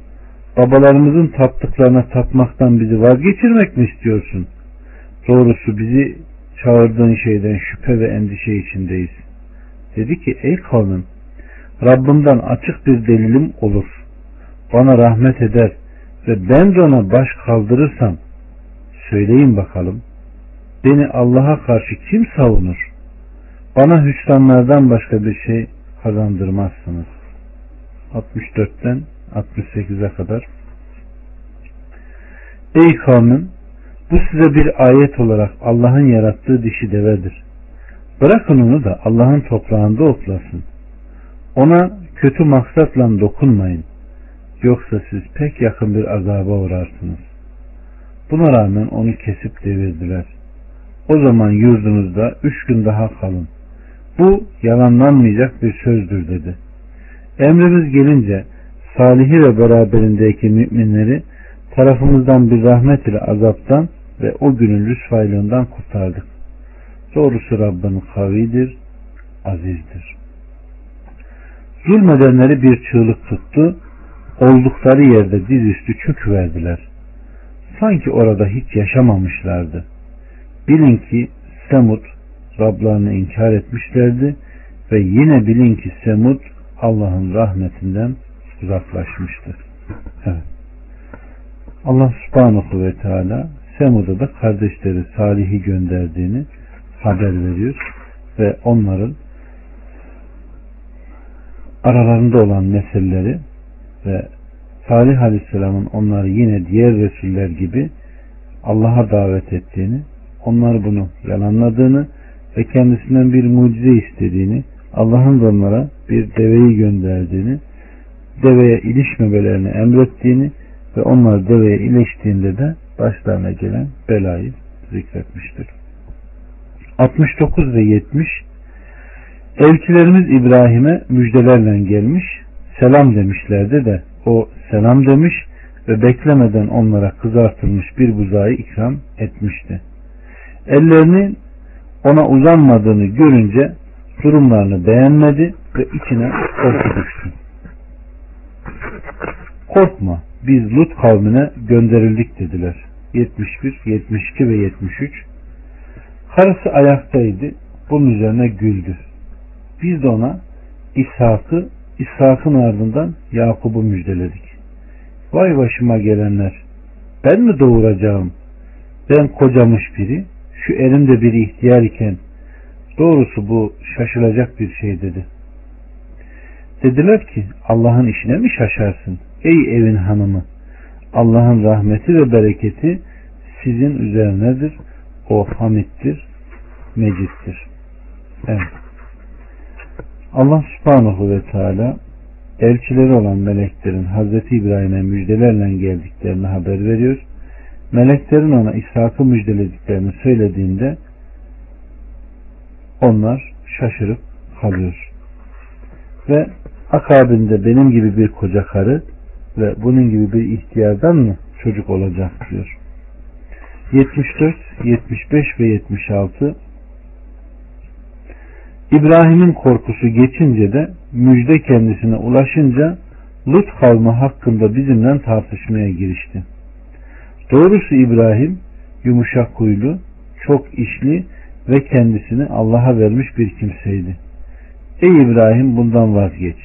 babalarımızın taptıklarına tapmaktan bizi vazgeçirmek mi istiyorsun? Doğrusu bizi çağırdığın şeyden şüphe ve endişe içindeyiz. Dedi ki ey kavmim Rabbimden açık bir delilim olur. Bana rahmet eder ve ben de ona baş kaldırırsam söyleyin bakalım beni Allah'a karşı kim savunur? Bana hüsranlardan başka bir şey kazandırmazsınız. 64'ten 68'e kadar Ey kavmim bu size bir ayet olarak Allah'ın yarattığı dişi devedir. Bırakın onu da Allah'ın toprağında otlasın. Ona kötü maksatla dokunmayın. Yoksa siz pek yakın bir azaba uğrarsınız. Buna rağmen onu kesip devirdiler. O zaman yurdunuzda üç gün daha kalın. Bu yalanlanmayacak bir sözdür dedi. Emrimiz gelince Salih'i ve beraberindeki müminleri tarafımızdan bir rahmet ile azaptan ve o günün rüsvaylığından kurtardık. Doğrusu Rabbin kavidir, azizdir. Zulmedenleri bir çığlık tuttu, oldukları yerde dizüstü çöküverdiler. Sanki orada hiç yaşamamışlardı. Bilin ki Semud Rablarını inkar etmişlerdi ve yine bilin ki Semud Allah'ın rahmetinden uzaklaşmıştı. Evet. Allah subhanahu ve teala Semud'a da kardeşleri Salih'i gönderdiğini haber veriyor ve onların aralarında olan meseleleri ve Salih Aleyhisselam'ın onları yine diğer Resuller gibi Allah'a davet ettiğini, onlar bunu yalanladığını ve kendisinden bir mucize istediğini, Allah'ın onlara bir deveyi gönderdiğini, deveye ilişmemelerini emrettiğini ve onlar deveye iliştiğinde de başlarına gelen belayı zikretmiştir. 69 ve 70 Elçilerimiz İbrahim'e müjdelerle gelmiş, selam demişlerdi de o selam demiş ve beklemeden onlara kızartılmış bir buzağı ikram etmişti. Ellerinin ona uzanmadığını görünce durumlarını beğenmedi ve içine korku düştü. Korkma biz Lut kavmine gönderildik dediler. 71, 72 ve 73 Karısı ayaktaydı. Bunun üzerine güldü. Biz de ona İshak'ı, İshak'ın ardından Yakub'u müjdeledik. Vay başıma gelenler. Ben mi doğuracağım? Ben kocamış biri, şu elimde bir ihtiyar iken doğrusu bu şaşılacak bir şey dedi. Dediler ki Allah'ın işine mi şaşarsın? Ey evin hanımı Allah'ın rahmeti ve bereketi sizin üzerinedir. O hamittir, mecittir. Evet. Allah subhanahu ve teala elçileri olan meleklerin Hazreti İbrahim'e müjdelerle geldiklerini haber veriyor. Meleklerin ona İshak'ı müjdelediklerini söylediğinde onlar şaşırıp kalıyor. Ve akabinde benim gibi bir koca karı ve bunun gibi bir ihtiyardan mı çocuk olacak diyor. 74, 75 ve 76 İbrahim'in korkusu geçince de müjde kendisine ulaşınca Lut kavmi hakkında bizimle tartışmaya girişti. Doğrusu İbrahim yumuşak huylu, çok işli ve kendisini Allah'a vermiş bir kimseydi. Ey İbrahim bundan vazgeç.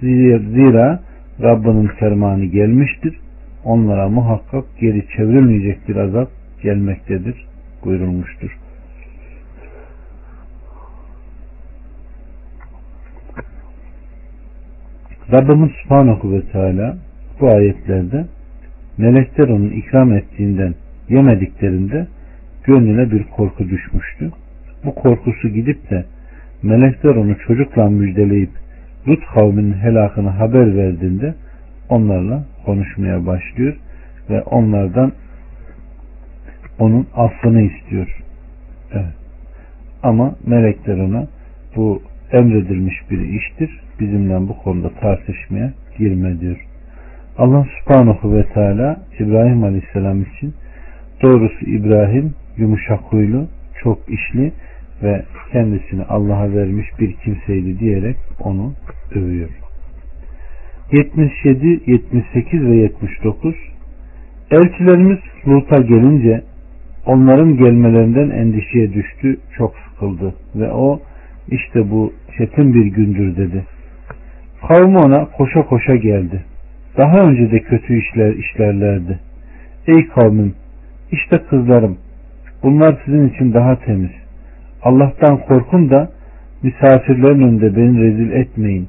Zira Rabbinin fermanı gelmiştir. Onlara muhakkak geri çevrilmeyecek bir azap gelmektedir buyurulmuştur. Rabbimiz Subhanahu ve Teala bu ayetlerde melekler onun ikram ettiğinden yemediklerinde gönlüne bir korku düşmüştü. Bu korkusu gidip de melekler onu çocukla müjdeleyip Lut kavminin helakını haber verdiğinde onlarla konuşmaya başlıyor ve onlardan onun affını istiyor. Evet. Ama melekler ona bu emredilmiş bir iştir. Bizimle bu konuda tartışmaya girme diyor. Allah subhanahu ve teala İbrahim aleyhisselam için doğrusu İbrahim yumuşak huylu, çok işli ve kendisini Allah'a vermiş bir kimseydi diyerek onu övüyor. 77, 78 ve 79 Elçilerimiz Lut'a gelince onların gelmelerinden endişeye düştü, çok sıkıldı ve o işte bu çetin bir gündür dedi. Kavmi ona koşa koşa geldi. Daha önce de kötü işler işlerlerdi. Ey kavmim, işte kızlarım, bunlar sizin için daha temiz. Allah'tan korkun da misafirlerin önünde beni rezil etmeyin.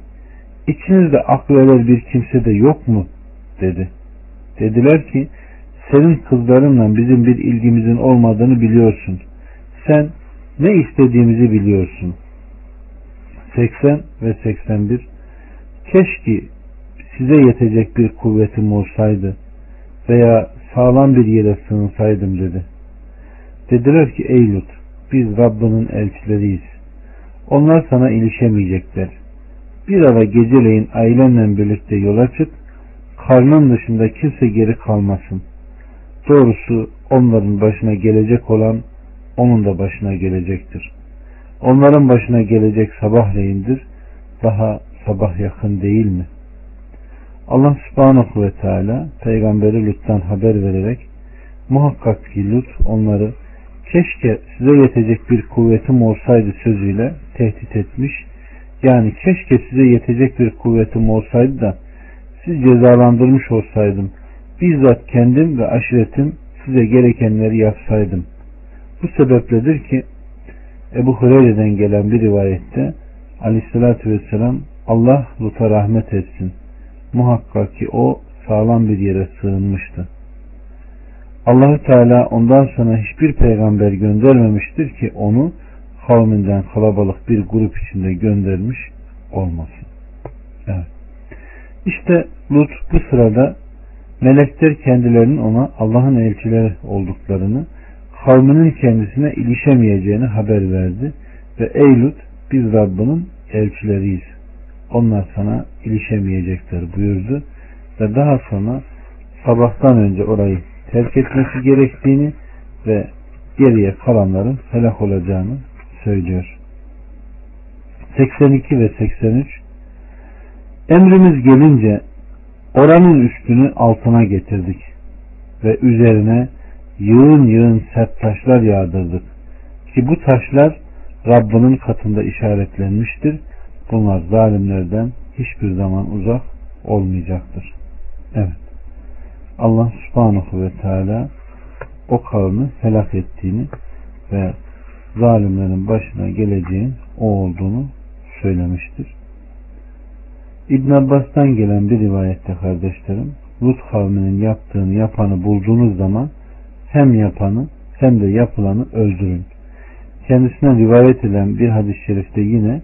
İçinizde aklı bir kimse de yok mu? dedi. Dediler ki senin kızlarınla bizim bir ilgimizin olmadığını biliyorsun. Sen ne istediğimizi biliyorsun. 80 ve 81 Keşke size yetecek bir kuvvetim olsaydı veya sağlam bir yere sığınsaydım dedi. Dediler ki ey Lut biz Rabbinin elçileriyiz. Onlar sana ilişemeyecekler. Bir ara geceleyin ailenle birlikte yola çık, karnın dışında kimse geri kalmasın. Doğrusu onların başına gelecek olan onun da başına gelecektir. Onların başına gelecek sabahleyindir. Daha sabah yakın değil mi? Allah subhanahu ve teala peygamberi Lut'tan haber vererek muhakkak ki Lut onları keşke size yetecek bir kuvvetim olsaydı sözüyle tehdit etmiş. Yani keşke size yetecek bir kuvvetim olsaydı da siz cezalandırmış olsaydım. Bizzat kendim ve aşiretim size gerekenleri yapsaydım. Bu sebepledir ki Ebu Hureyre'den gelen bir rivayette Aleyhisselatü Vesselam Allah Lut'a rahmet etsin. Muhakkak ki o sağlam bir yere sığınmıştı. Allahü Teala ondan sonra hiçbir peygamber göndermemiştir ki onu kavminden kalabalık bir grup içinde göndermiş olmasın. Evet. İşte Lut bu sırada melekler kendilerinin ona Allah'ın elçileri olduklarını, kavminin kendisine ilişemeyeceğini haber verdi ve ey Lut biz Rabbinin elçileriyiz. Onlar sana ilişemeyecekler buyurdu ve daha sonra sabahtan önce orayı terk etmesi gerektiğini ve geriye kalanların helak olacağını söylüyor. 82 ve 83 Emrimiz gelince oranın üstünü altına getirdik ve üzerine yığın yığın sert taşlar yağdırdık ki bu taşlar Rabbinin katında işaretlenmiştir. Bunlar zalimlerden hiçbir zaman uzak olmayacaktır. Evet. Allah subhanahu ve teala o kavmi helak ettiğini ve zalimlerin başına geleceğin o olduğunu söylemiştir. İbn Abbas'tan gelen bir rivayette kardeşlerim Lut kavminin yaptığını yapanı bulduğunuz zaman hem yapanı hem de yapılanı öldürün. Kendisine rivayet edilen bir hadis-i şerifte yine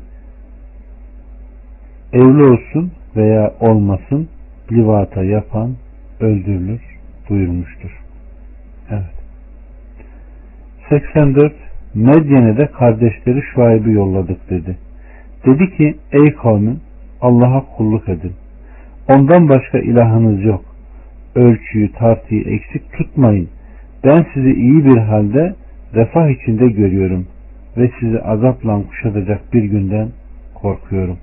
evli olsun veya olmasın livata yapan öldürülür buyurmuştur. Evet. 84 Medyen'e de kardeşleri Şuayb'ı yolladık dedi. Dedi ki ey kavmin Allah'a kulluk edin. Ondan başka ilahınız yok. Ölçüyü tartıyı eksik tutmayın. Ben sizi iyi bir halde refah içinde görüyorum ve sizi azapla kuşatacak bir günden korkuyorum.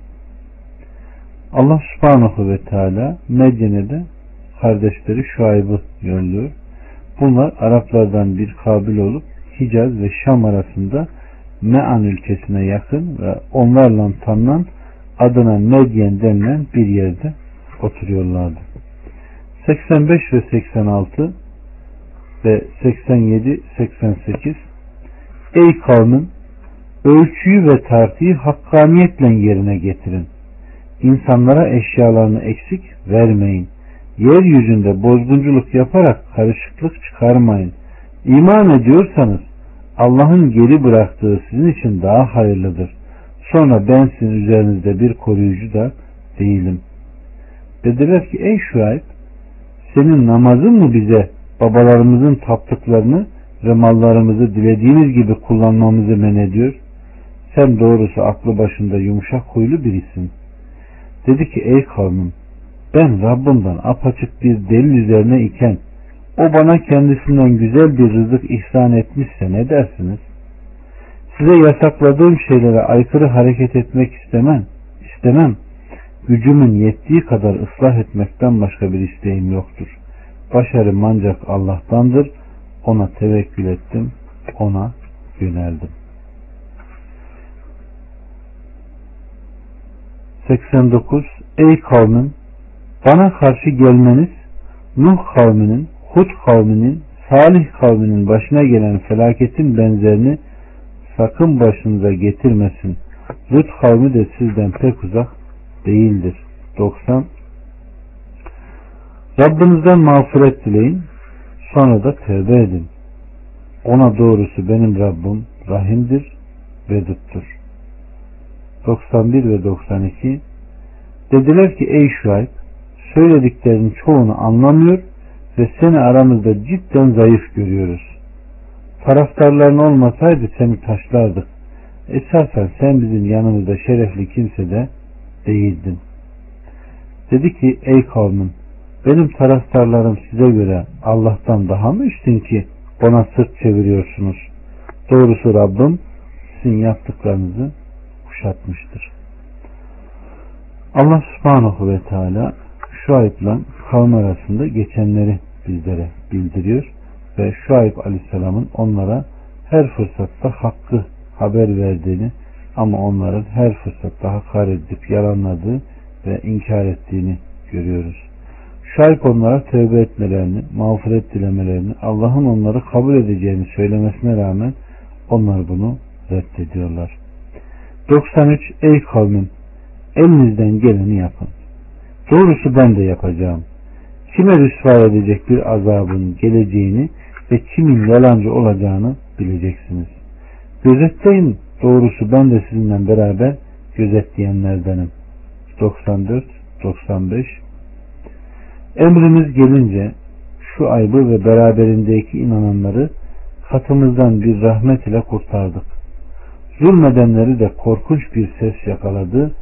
Allah subhanahu ve teala Medyen'e kardeşleri Şuayb'ı yolluyor. Bunlar Araplardan bir kabil olup Hicaz ve Şam arasında Me'an ülkesine yakın ve onlarla tanınan adına Medyen denilen bir yerde oturuyorlardı. 85 ve 86 ve 87 88 Ey kavmin ölçüyü ve tartıyı hakkaniyetle yerine getirin. İnsanlara eşyalarını eksik vermeyin. Yeryüzünde bozgunculuk yaparak karışıklık çıkarmayın. İman ediyorsanız Allah'ın geri bıraktığı sizin için daha hayırlıdır. Sonra ben sizin üzerinizde bir koruyucu da değilim. Dediler ki ey Şuayb senin namazın mı bize babalarımızın taptıklarını ve mallarımızı dilediğimiz gibi kullanmamızı men ediyor? Sen doğrusu aklı başında yumuşak huylu birisin. Dedi ki ey kavmim ben Rabbimden apaçık bir delil üzerine iken o bana kendisinden güzel bir rızık ihsan etmişse ne dersiniz? Size yasakladığım şeylere aykırı hareket etmek istemem. istemem. Gücümün yettiği kadar ıslah etmekten başka bir isteğim yoktur. Başarım ancak Allah'tandır. Ona tevekkül ettim. Ona yöneldim. 89 Ey kavmim bana karşı gelmeniz Nuh kavminin, Hud kavminin, Salih kavminin başına gelen felaketin benzerini sakın başınıza getirmesin. Lut kavmi de sizden pek uzak değildir. 90 Rabbinizden mağfiret dileyin sonra da tevbe edin. Ona doğrusu benim Rabbim rahimdir, veduttur. 91 ve 92 Dediler ki ey Şuayb söylediklerinin çoğunu anlamıyor ve seni aramızda cidden zayıf görüyoruz. Taraftarların olmasaydı seni taşlardık. Esasen sen bizim yanımızda şerefli kimse de değildin. Dedi ki ey kavmim benim taraftarlarım size göre Allah'tan daha mı üstün ki ona sırt çeviriyorsunuz? Doğrusu Rabbim sizin yaptıklarınızı kuşatmıştır. Allah subhanahu ve teala Şuayb ile kavim arasında geçenleri bizlere bildiriyor ve Şuayb aleyhisselamın onlara her fırsatta hakkı haber verdiğini ama onların her fırsatta hakaret edip yalanladığı ve inkar ettiğini görüyoruz. Şuayb onlara tövbe etmelerini, mağfiret dilemelerini, Allah'ın onları kabul edeceğini söylemesine rağmen onlar bunu reddediyorlar. 93 Ey kavmim elinizden geleni yapın. Doğrusu ben de yapacağım. Kime rüsva edecek bir azabın geleceğini ve kimin yalancı olacağını bileceksiniz. Gözetleyin doğrusu ben de sizinle beraber gözetleyenlerdenim. 94 95 Emrimiz gelince şu aybı ve beraberindeki inananları katımızdan bir rahmet ile kurtardık. Zulmedenleri de korkunç bir ses yakaladı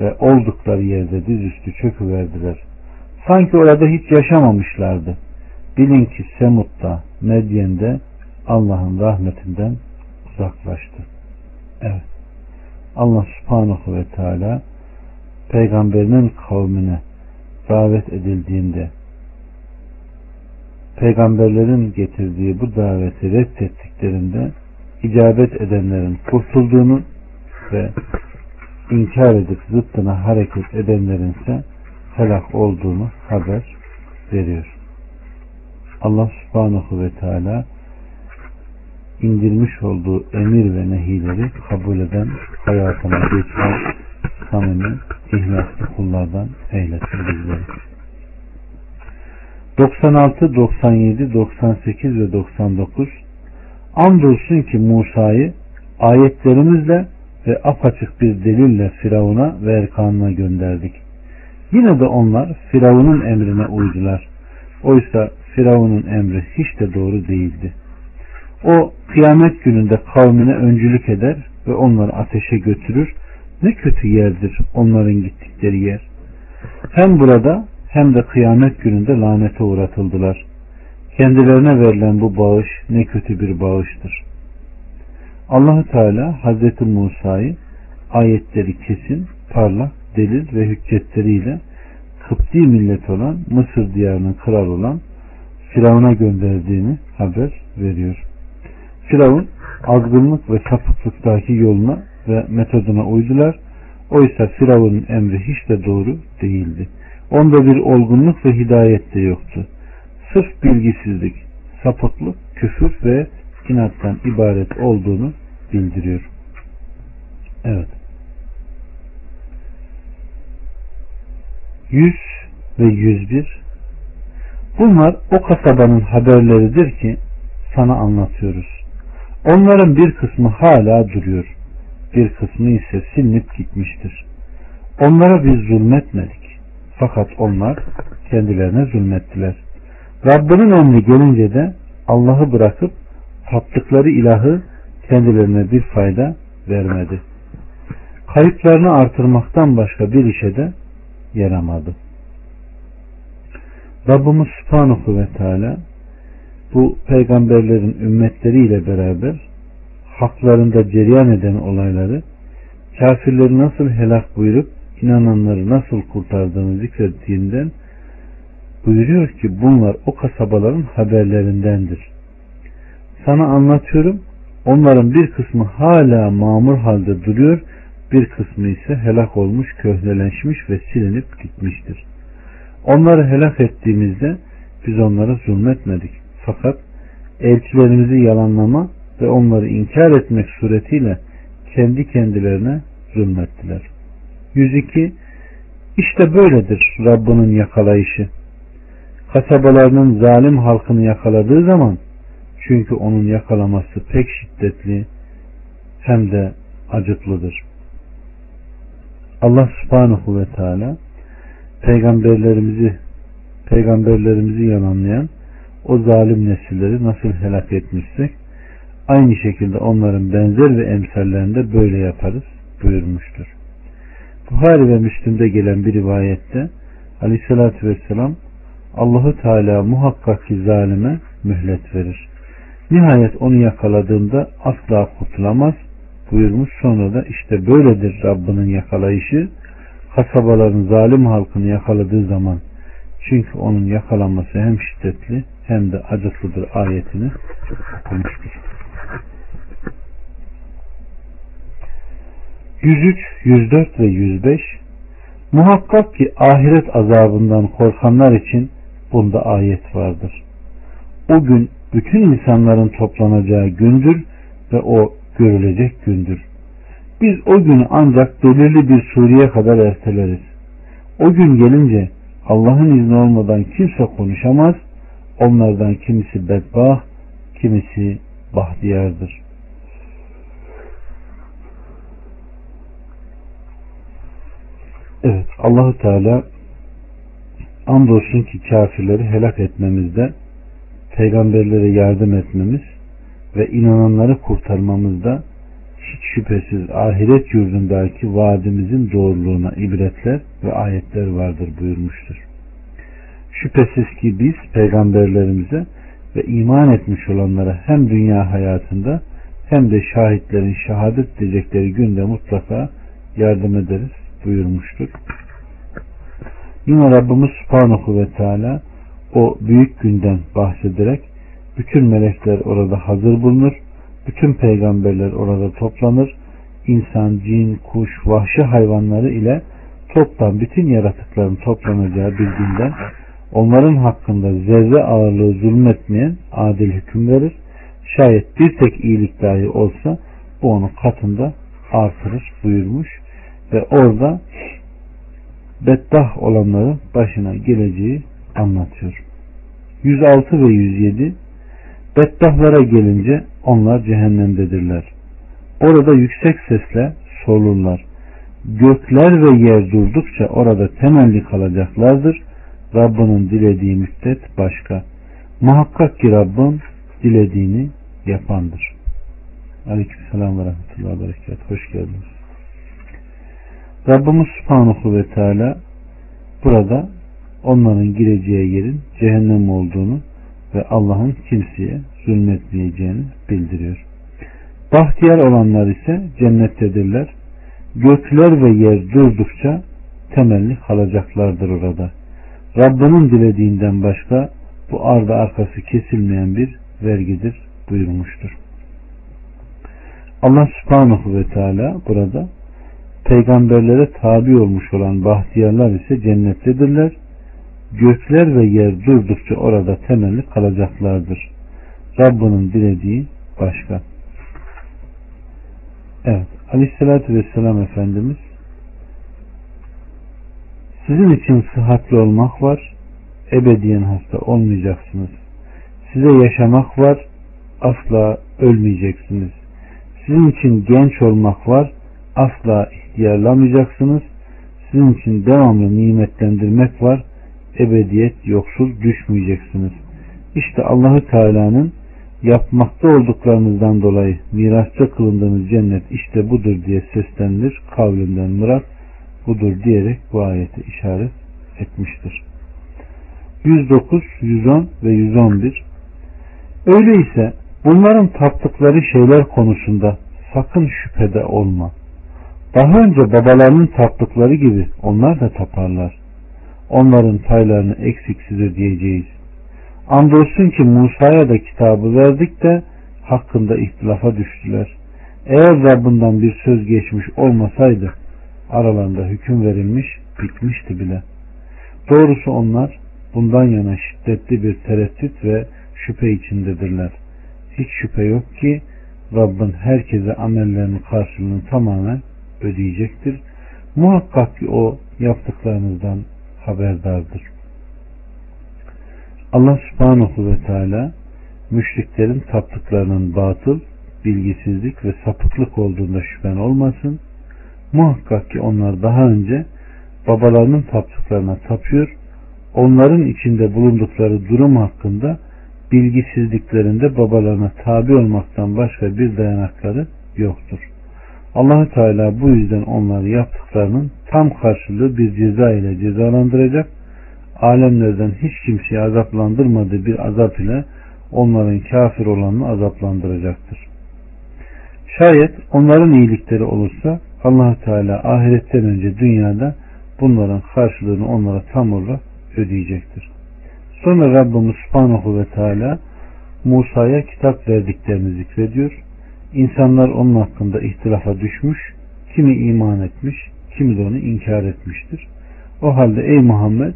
ve oldukları yerde dizüstü çöküverdiler. Sanki orada hiç yaşamamışlardı. Bilin ki Semut'ta, Medyen'de Allah'ın rahmetinden uzaklaştı. Evet. Allah subhanahu ve teala peygamberinin kavmine davet edildiğinde peygamberlerin getirdiği bu daveti reddettiklerinde icabet edenlerin kurtulduğunu ve inkar edip zıttına hareket edenlerin ise helak olduğunu haber veriyor. Allah subhanahu ve teala indirmiş olduğu emir ve nehileri kabul eden hayatına geçen samimi, ihlaslı kullardan eylesin bizleri. 96, 97, 98 ve 99 Andolsun ki Musa'yı ayetlerimizle ve apaçık bir delille Firavun'a ve Erkan'ına gönderdik. Yine de onlar Firavun'un emrine uydular. Oysa Firavun'un emri hiç de doğru değildi. O kıyamet gününde kavmine öncülük eder ve onları ateşe götürür. Ne kötü yerdir onların gittikleri yer. Hem burada hem de kıyamet gününde lanete uğratıldılar. Kendilerine verilen bu bağış ne kötü bir bağıştır. Allahu Teala Hazreti Musa'yı ayetleri kesin, parlak, delil ve hüccetleriyle Kıpti millet olan Mısır diyarının kralı olan Firavun'a gönderdiğini haber veriyor. Firavun azgınlık ve sapıklıktaki yoluna ve metoduna uydular. Oysa Firavun'un emri hiç de doğru değildi. Onda bir olgunluk ve hidayet de yoktu. Sırf bilgisizlik, sapıklık, küfür ve inattan ibaret olduğunu bildiriyor. Evet. 100 ve 101 Bunlar o kasabanın haberleridir ki sana anlatıyoruz. Onların bir kısmı hala duruyor. Bir kısmı ise silinip gitmiştir. Onlara biz zulmetmedik. Fakat onlar kendilerine zulmettiler. Rabbinin emri gelince de Allah'ı bırakıp taptıkları ilahı kendilerine bir fayda vermedi. Kayıplarını artırmaktan başka bir işe de yaramadı. Rabbimiz Subhanahu ve Teala bu peygamberlerin ümmetleriyle beraber haklarında cereyan eden olayları kafirleri nasıl helak buyurup inananları nasıl kurtardığını zikrettiğinden buyuruyor ki bunlar o kasabaların haberlerindendir. Sana anlatıyorum onların bir kısmı hala mamur halde duruyor bir kısmı ise helak olmuş, köhneleşmiş ve silinip gitmiştir. Onları helak ettiğimizde biz onlara zulmetmedik. Fakat elçilerimizi yalanlama ve onları inkar etmek suretiyle kendi kendilerine zulmettiler. 102 İşte böyledir Rabbinin yakalayışı. Kasabalarının zalim halkını yakaladığı zaman çünkü onun yakalaması pek şiddetli hem de acıklıdır. Allah subhanahu ve teala peygamberlerimizi peygamberlerimizi yalanlayan o zalim nesilleri nasıl helak etmişsek aynı şekilde onların benzer ve emsallerinde böyle yaparız buyurmuştur. Buhari ve Müslim'de gelen bir rivayette Aleyhisselatü Vesselam Allahu Teala muhakkak ki zalime mühlet verir. Nihayet onu yakaladığında asla kurtulamaz buyurmuş. Sonra da işte böyledir Rabbinin yakalayışı kasabaların zalim halkını yakaladığı zaman çünkü onun yakalanması hem şiddetli hem de acıklıdır ayetini okumuştur. 103, 104 ve 105 Muhakkak ki ahiret azabından korkanlar için bunda ayet vardır. O gün bütün insanların toplanacağı gündür ve o görülecek gündür. Biz o günü ancak belirli bir sureye kadar erteleriz. O gün gelince Allah'ın izni olmadan kimse konuşamaz. Onlardan kimisi bedbah, kimisi bahtiyardır. Evet Allahu Teala andolsun ki kafirleri helak etmemizde peygamberlere yardım etmemiz ve inananları kurtarmamızda hiç şüphesiz ahiret yurdundaki vaadimizin doğruluğuna ibretler ve ayetler vardır buyurmuştur. Şüphesiz ki biz peygamberlerimize ve iman etmiş olanlara hem dünya hayatında hem de şahitlerin şehadet edecekleri günde mutlaka yardım ederiz buyurmuştur. Yine Rabbimiz Subhanahu ve Teala o büyük günden bahsederek bütün melekler orada hazır bulunur. Bütün peygamberler orada toplanır. İnsan, cin, kuş, vahşi hayvanları ile toptan bütün yaratıkların toplanacağı bir günden onların hakkında zerre ağırlığı zulmetmeyen adil hüküm verir. Şayet bir tek iyilik dahi olsa bu onun katında artırır buyurmuş ve orada beddah olanların başına geleceği anlatıyor. 106 ve 107 Beddahlara gelince onlar cehennemdedirler. Orada yüksek sesle sorulurlar. Gökler ve yer durdukça orada temelli kalacaklardır. Rabbinin dilediği müddet başka. Muhakkak ki Rabbim dilediğini yapandır. Aleykümselam ve rahmetullahi ve berekat. Hoş geldiniz. Rabbimiz Subhanahu ve Teala burada onların gireceği yerin cehennem olduğunu ve Allah'ın kimseye zulmetmeyeceğini bildiriyor. Bahtiyar olanlar ise cennettedirler. Gökler ve yer durdukça temelli kalacaklardır orada. Rabbinin dilediğinden başka bu arda arkası kesilmeyen bir vergidir buyurmuştur. Allah subhanahu ve teala burada peygamberlere tabi olmuş olan bahtiyarlar ise cennettedirler. Gökler ve yer durdukça orada temelli kalacaklardır. Rabbinin dilediği başka. Evet. Aleyhissalatü Vesselam Efendimiz sizin için sıhhatli olmak var, ebediyen hasta olmayacaksınız. Size yaşamak var, asla ölmeyeceksiniz. Sizin için genç olmak var, asla ihtiyarlamayacaksınız. Sizin için devamlı nimetlendirmek var, ebediyet yoksul düşmeyeceksiniz. İşte Allahü Teala'nın yapmakta olduklarınızdan dolayı mirasçı kılındığınız cennet işte budur diye seslenilir. Kavlinden murat budur diyerek bu ayeti işaret etmiştir. 109, 110 ve 111 Öyleyse bunların taptıkları şeyler konusunda sakın şüphede olma. Daha önce babalarının taptıkları gibi onlar da taparlar. Onların paylarını eksiksiz ödeyeceğiz. Andolsun ki Musa'ya da kitabı verdik de hakkında ihtilafa düştüler. Eğer Rabbinden bir söz geçmiş olmasaydı aralarında hüküm verilmiş bitmişti bile. Doğrusu onlar bundan yana şiddetli bir tereddüt ve şüphe içindedirler. Hiç şüphe yok ki Rabbin herkese amellerinin karşılığını tamamen ödeyecektir. Muhakkak ki o yaptıklarınızdan haberdardır. Allah subhanahu ve teala müşriklerin taptıklarının batıl, bilgisizlik ve sapıklık olduğunda şüphen olmasın. Muhakkak ki onlar daha önce babalarının taptıklarına tapıyor, onların içinde bulundukları durum hakkında bilgisizliklerinde babalarına tabi olmaktan başka bir dayanakları yoktur. Allahü Teala bu yüzden onları yaptıklarının tam karşılığı bir ceza ile cezalandıracak. Alemlerden hiç kimseyi azaplandırmadığı bir azap ile onların kafir olanını azaplandıracaktır. Şayet onların iyilikleri olursa allah Teala ahiretten önce dünyada bunların karşılığını onlara tam olarak ödeyecektir. Sonra Rabbimiz Subhanahu ve Teala Musa'ya kitap verdiklerini zikrediyor. İnsanlar onun hakkında ihtilafa düşmüş, kimi iman etmiş, kimi de onu inkar etmiştir. O halde ey Muhammed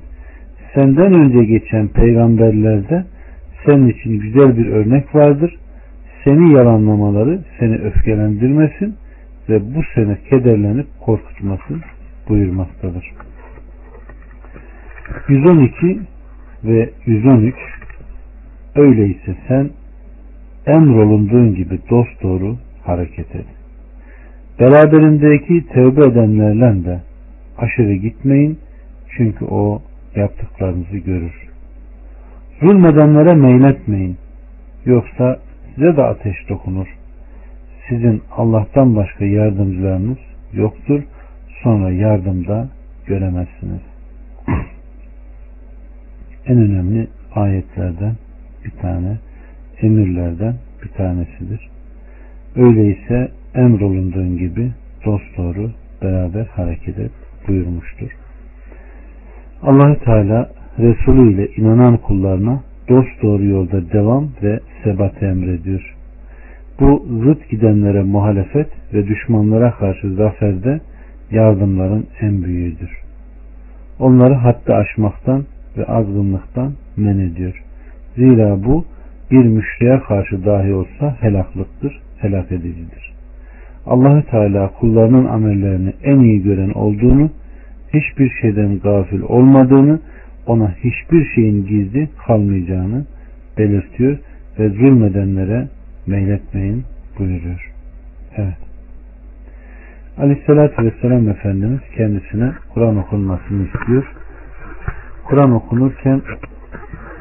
senden önce geçen peygamberlerde senin için güzel bir örnek vardır. Seni yalanlamaları seni öfkelendirmesin ve bu sene kederlenip korkutmasın buyurmaktadır. 112 ve 113 Öyleyse sen emrolunduğun gibi dost doğru hareket et. Beraberindeki tövbe edenlerle de aşırı gitmeyin çünkü o yaptıklarınızı görür. Zulmedenlere meyletmeyin yoksa size de ateş dokunur. Sizin Allah'tan başka yardımcılarınız yoktur. Sonra yardımda göremezsiniz. en önemli ayetlerden bir tane emirlerden bir tanesidir. Öyleyse emrolunduğun gibi dost doğru beraber hareket et buyurmuştur. allah Teala Resulü ile inanan kullarına dost doğru yolda devam ve sebat emrediyor. Bu zıt gidenlere muhalefet ve düşmanlara karşı zaferde yardımların en büyüğüdür. Onları hatta aşmaktan ve azgınlıktan men ediyor. Zira bu bir müşriye karşı dahi olsa helaklıktır, helak edicidir. Allahü Teala kullarının amellerini en iyi gören olduğunu, hiçbir şeyden gafil olmadığını, ona hiçbir şeyin gizli kalmayacağını belirtiyor ve zulmedenlere meyletmeyin buyuruyor. Evet. Aleyhissalatü Vesselam Efendimiz kendisine Kur'an okunmasını istiyor. Kur'an okunurken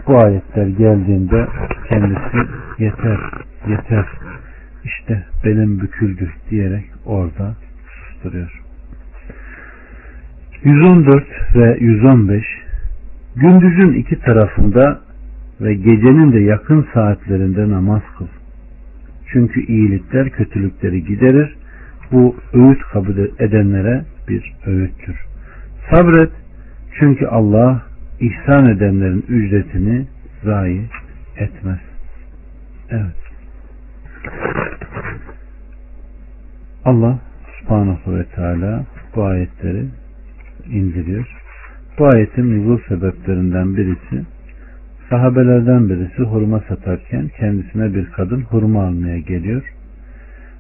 bu ayetler geldiğinde kendisi yeter, yeter, işte benim büküldü diyerek orada susturuyor. 114 ve 115 Gündüzün iki tarafında ve gecenin de yakın saatlerinde namaz kıl. Çünkü iyilikler kötülükleri giderir. Bu öğüt kabul edenlere bir öğüttür. Sabret çünkü Allah ihsan edenlerin ücretini zayi etmez. Evet. Allah subhanahu ve teala bu ayetleri indiriyor. Bu ayetin nuzul sebeplerinden birisi sahabelerden birisi hurma satarken kendisine bir kadın hurma almaya geliyor.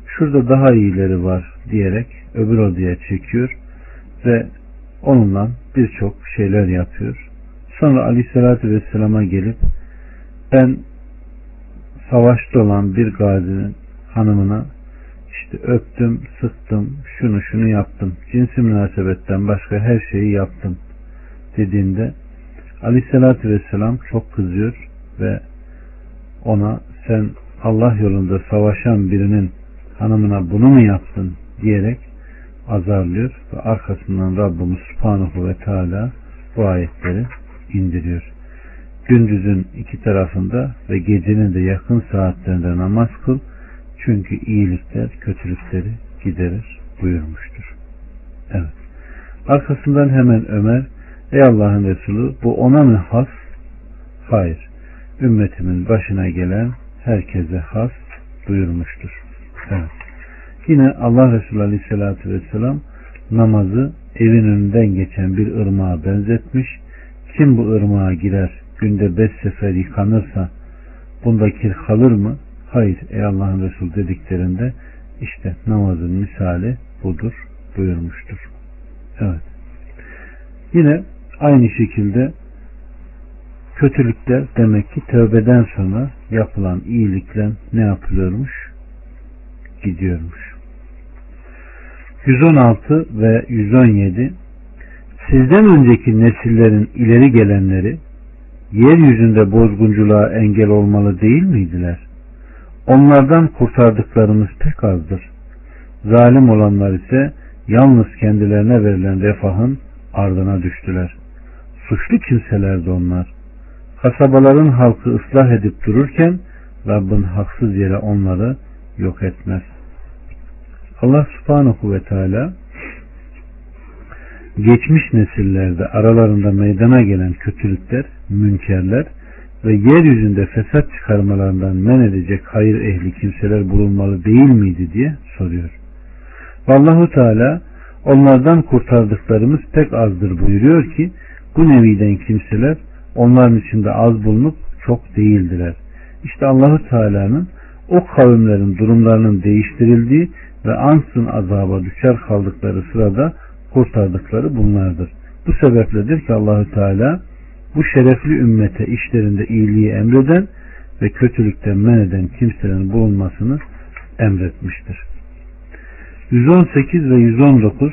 Şurada daha iyileri var diyerek öbür odaya çekiyor ve onunla birçok şeyler yapıyor. Sonra aleyhissalatü vesselama gelip ben savaşta olan bir gazinin hanımına işte öptüm, sıktım, şunu şunu yaptım. Cinsi münasebetten başka her şeyi yaptım dediğinde Aleyhisselatü Vesselam çok kızıyor ve ona sen Allah yolunda savaşan birinin hanımına bunu mu yaptın diyerek azarlıyor ve arkasından Rabbimiz Subhanahu ve Teala bu ayetleri indiriyor. Gündüzün iki tarafında ve gecenin de yakın saatlerinde namaz kıl çünkü iyilikler kötülükleri giderir buyurmuştur. Evet. Arkasından hemen Ömer Ey Allah'ın Resulü bu ona mı has? Hayır. Ümmetimin başına gelen herkese has buyurmuştur. Evet. Yine Allah Resulü Aleyhisselatü Vesselam namazı evin önünden geçen bir ırmağa benzetmiş. Kim bu ırmağa girer günde beş sefer yıkanırsa bunda kir kalır mı? Hayır ey Allah'ın Resulü dediklerinde işte namazın misali budur buyurmuştur. Evet. Yine aynı şekilde kötülükler demek ki tövbeden sonra yapılan iyilikle ne yapılıyormuş? Gidiyormuş. 116 ve 117 Sizden önceki nesillerin ileri gelenleri yeryüzünde bozgunculuğa engel olmalı değil miydiler? Onlardan kurtardıklarımız pek azdır. Zalim olanlar ise yalnız kendilerine verilen refahın ardına düştüler. Suçlu kimselerdi onlar. Kasabaların halkı ıslah edip dururken Rabbin haksız yere onları yok etmez. Allah subhanahu ve teala geçmiş nesillerde aralarında meydana gelen kötülükler, münkerler ve yeryüzünde fesat çıkarmalarından men edecek hayır ehli kimseler bulunmalı değil miydi diye soruyor. Allahu Teala onlardan kurtardıklarımız pek azdır buyuruyor ki bu neviden kimseler onların içinde az bulunup çok değildiler. İşte Allahu Teala'nın o kavimlerin durumlarının değiştirildiği ve ansın azaba düşer kaldıkları sırada kurtardıkları bunlardır. Bu sebepledir ki Allahü Teala bu şerefli ümmete işlerinde iyiliği emreden ve kötülükten men eden kimselerin bulunmasını emretmiştir. 118 ve 119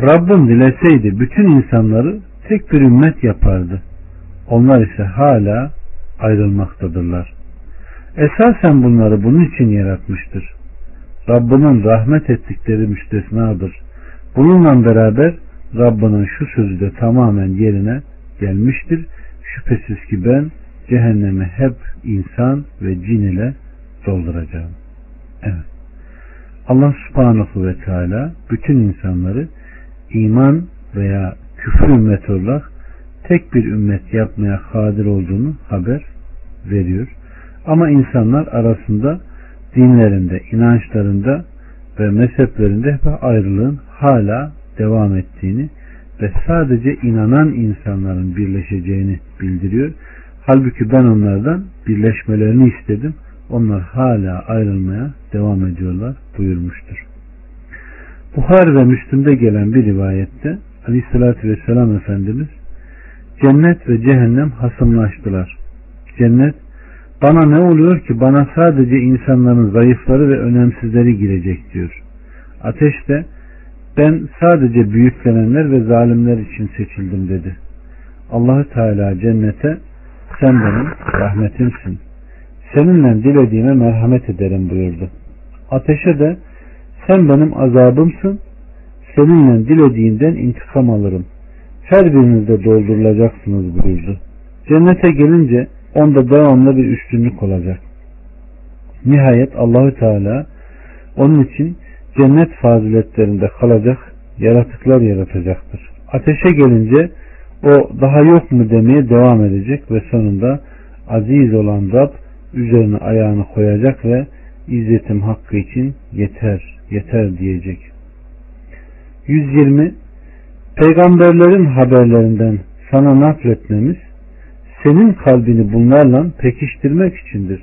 Rabbim dileseydi bütün insanları tek bir ümmet yapardı. Onlar ise hala ayrılmaktadırlar. Esasen bunları bunun için yaratmıştır. Rabbinin rahmet ettikleri müstesnadır. Bununla beraber Rabbinin şu sözü de tamamen yerine gelmiştir. Şüphesiz ki ben cehennemi hep insan ve cin ile dolduracağım. Evet. Allah subhanahu ve teala bütün insanları iman veya küfür ümmeti olarak tek bir ümmet yapmaya kadir olduğunu haber veriyor. Ama insanlar arasında dinlerinde, inançlarında ve mezheplerinde hep ayrılığın hala devam ettiğini ve sadece inanan insanların birleşeceğini bildiriyor. Halbuki ben onlardan birleşmelerini istedim. Onlar hala ayrılmaya devam ediyorlar buyurmuştur. Buhar ve Müslüm'de gelen bir rivayette Aleyhisselatü Vesselam Efendimiz cennet ve cehennem hasımlaştılar. Cennet bana ne oluyor ki bana sadece insanların zayıfları ve önemsizleri girecek diyor. Ateş de ben sadece büyüklenenler ve zalimler için seçildim dedi. Allahü Teala cennete sen benim rahmetimsin. Seninle dilediğime merhamet ederim buyurdu. Ateşe de sen benim azabımsın. Seninle dilediğinden intikam alırım. Her birinizde doldurulacaksınız buyurdu. Cennete gelince onda devamlı bir üstünlük olacak. Nihayet Allahü Teala onun için cennet faziletlerinde kalacak yaratıklar yaratacaktır. Ateşe gelince o daha yok mu demeye devam edecek ve sonunda aziz olan Rab üzerine ayağını koyacak ve izzetim hakkı için yeter, yeter diyecek. 120 Peygamberlerin haberlerinden sana nakletmemiz senin kalbini bunlarla pekiştirmek içindir.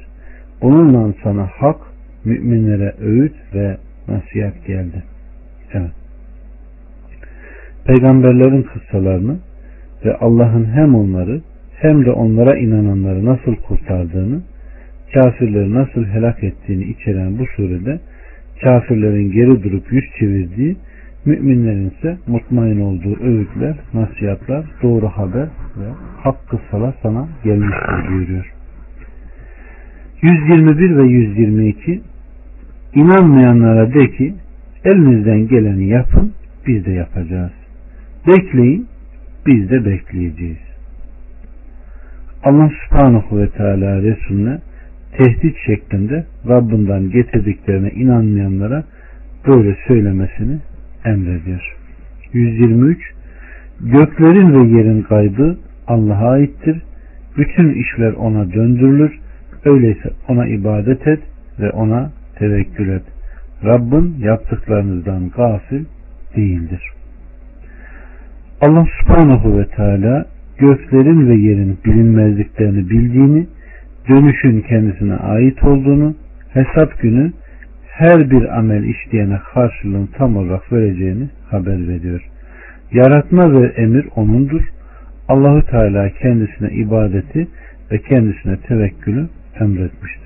Bununla sana hak, müminlere öğüt ve nasihat geldi. Evet. Peygamberlerin kıssalarını ve Allah'ın hem onları hem de onlara inananları nasıl kurtardığını, kafirleri nasıl helak ettiğini içeren bu surede kafirlerin geri durup yüz çevirdiği, müminlerin ise mutmain olduğu öğütler, nasihatler, doğru haber ve hak kıssalar sana gelmiştir buyuruyor. 121 ve 122 İnanmayanlara de ki elinizden geleni yapın biz de yapacağız. Bekleyin biz de bekleyeceğiz. Allah subhanahu ve teala Resulüne tehdit şeklinde Rabbinden getirdiklerine inanmayanlara böyle söylemesini emrediyor. 123 Göklerin ve yerin kaybı Allah'a aittir. Bütün işler ona döndürülür. Öyleyse ona ibadet et ve ona tevekkül et. Rabbin yaptıklarınızdan gafil değildir. Allah subhanahu ve teala göklerin ve yerin bilinmezliklerini bildiğini, dönüşün kendisine ait olduğunu, hesap günü her bir amel işleyene karşılığını tam olarak vereceğini haber veriyor. Yaratma ve emir O'nundur. Allahu Teala kendisine ibadeti ve kendisine tevekkülü emretmiştir.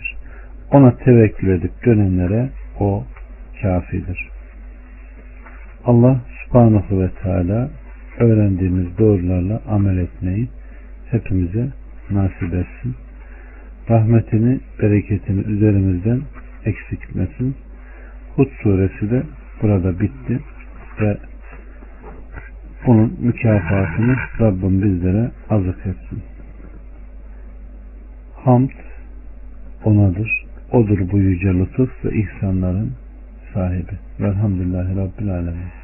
Ona tevekkül edip dönenlere o kafidir. Allah subhanahu ve teala öğrendiğimiz doğrularla amel etmeyi hepimize nasip etsin. Rahmetini, bereketini üzerimizden eksik etmesin. Hud suresi de burada bitti ve bunun mükafatını Rabbim bizlere azık etsin. Hamd onadır. Odur bu yüce lütuf ve ihsanların sahibi. Velhamdülillahi Rabbil Alemin.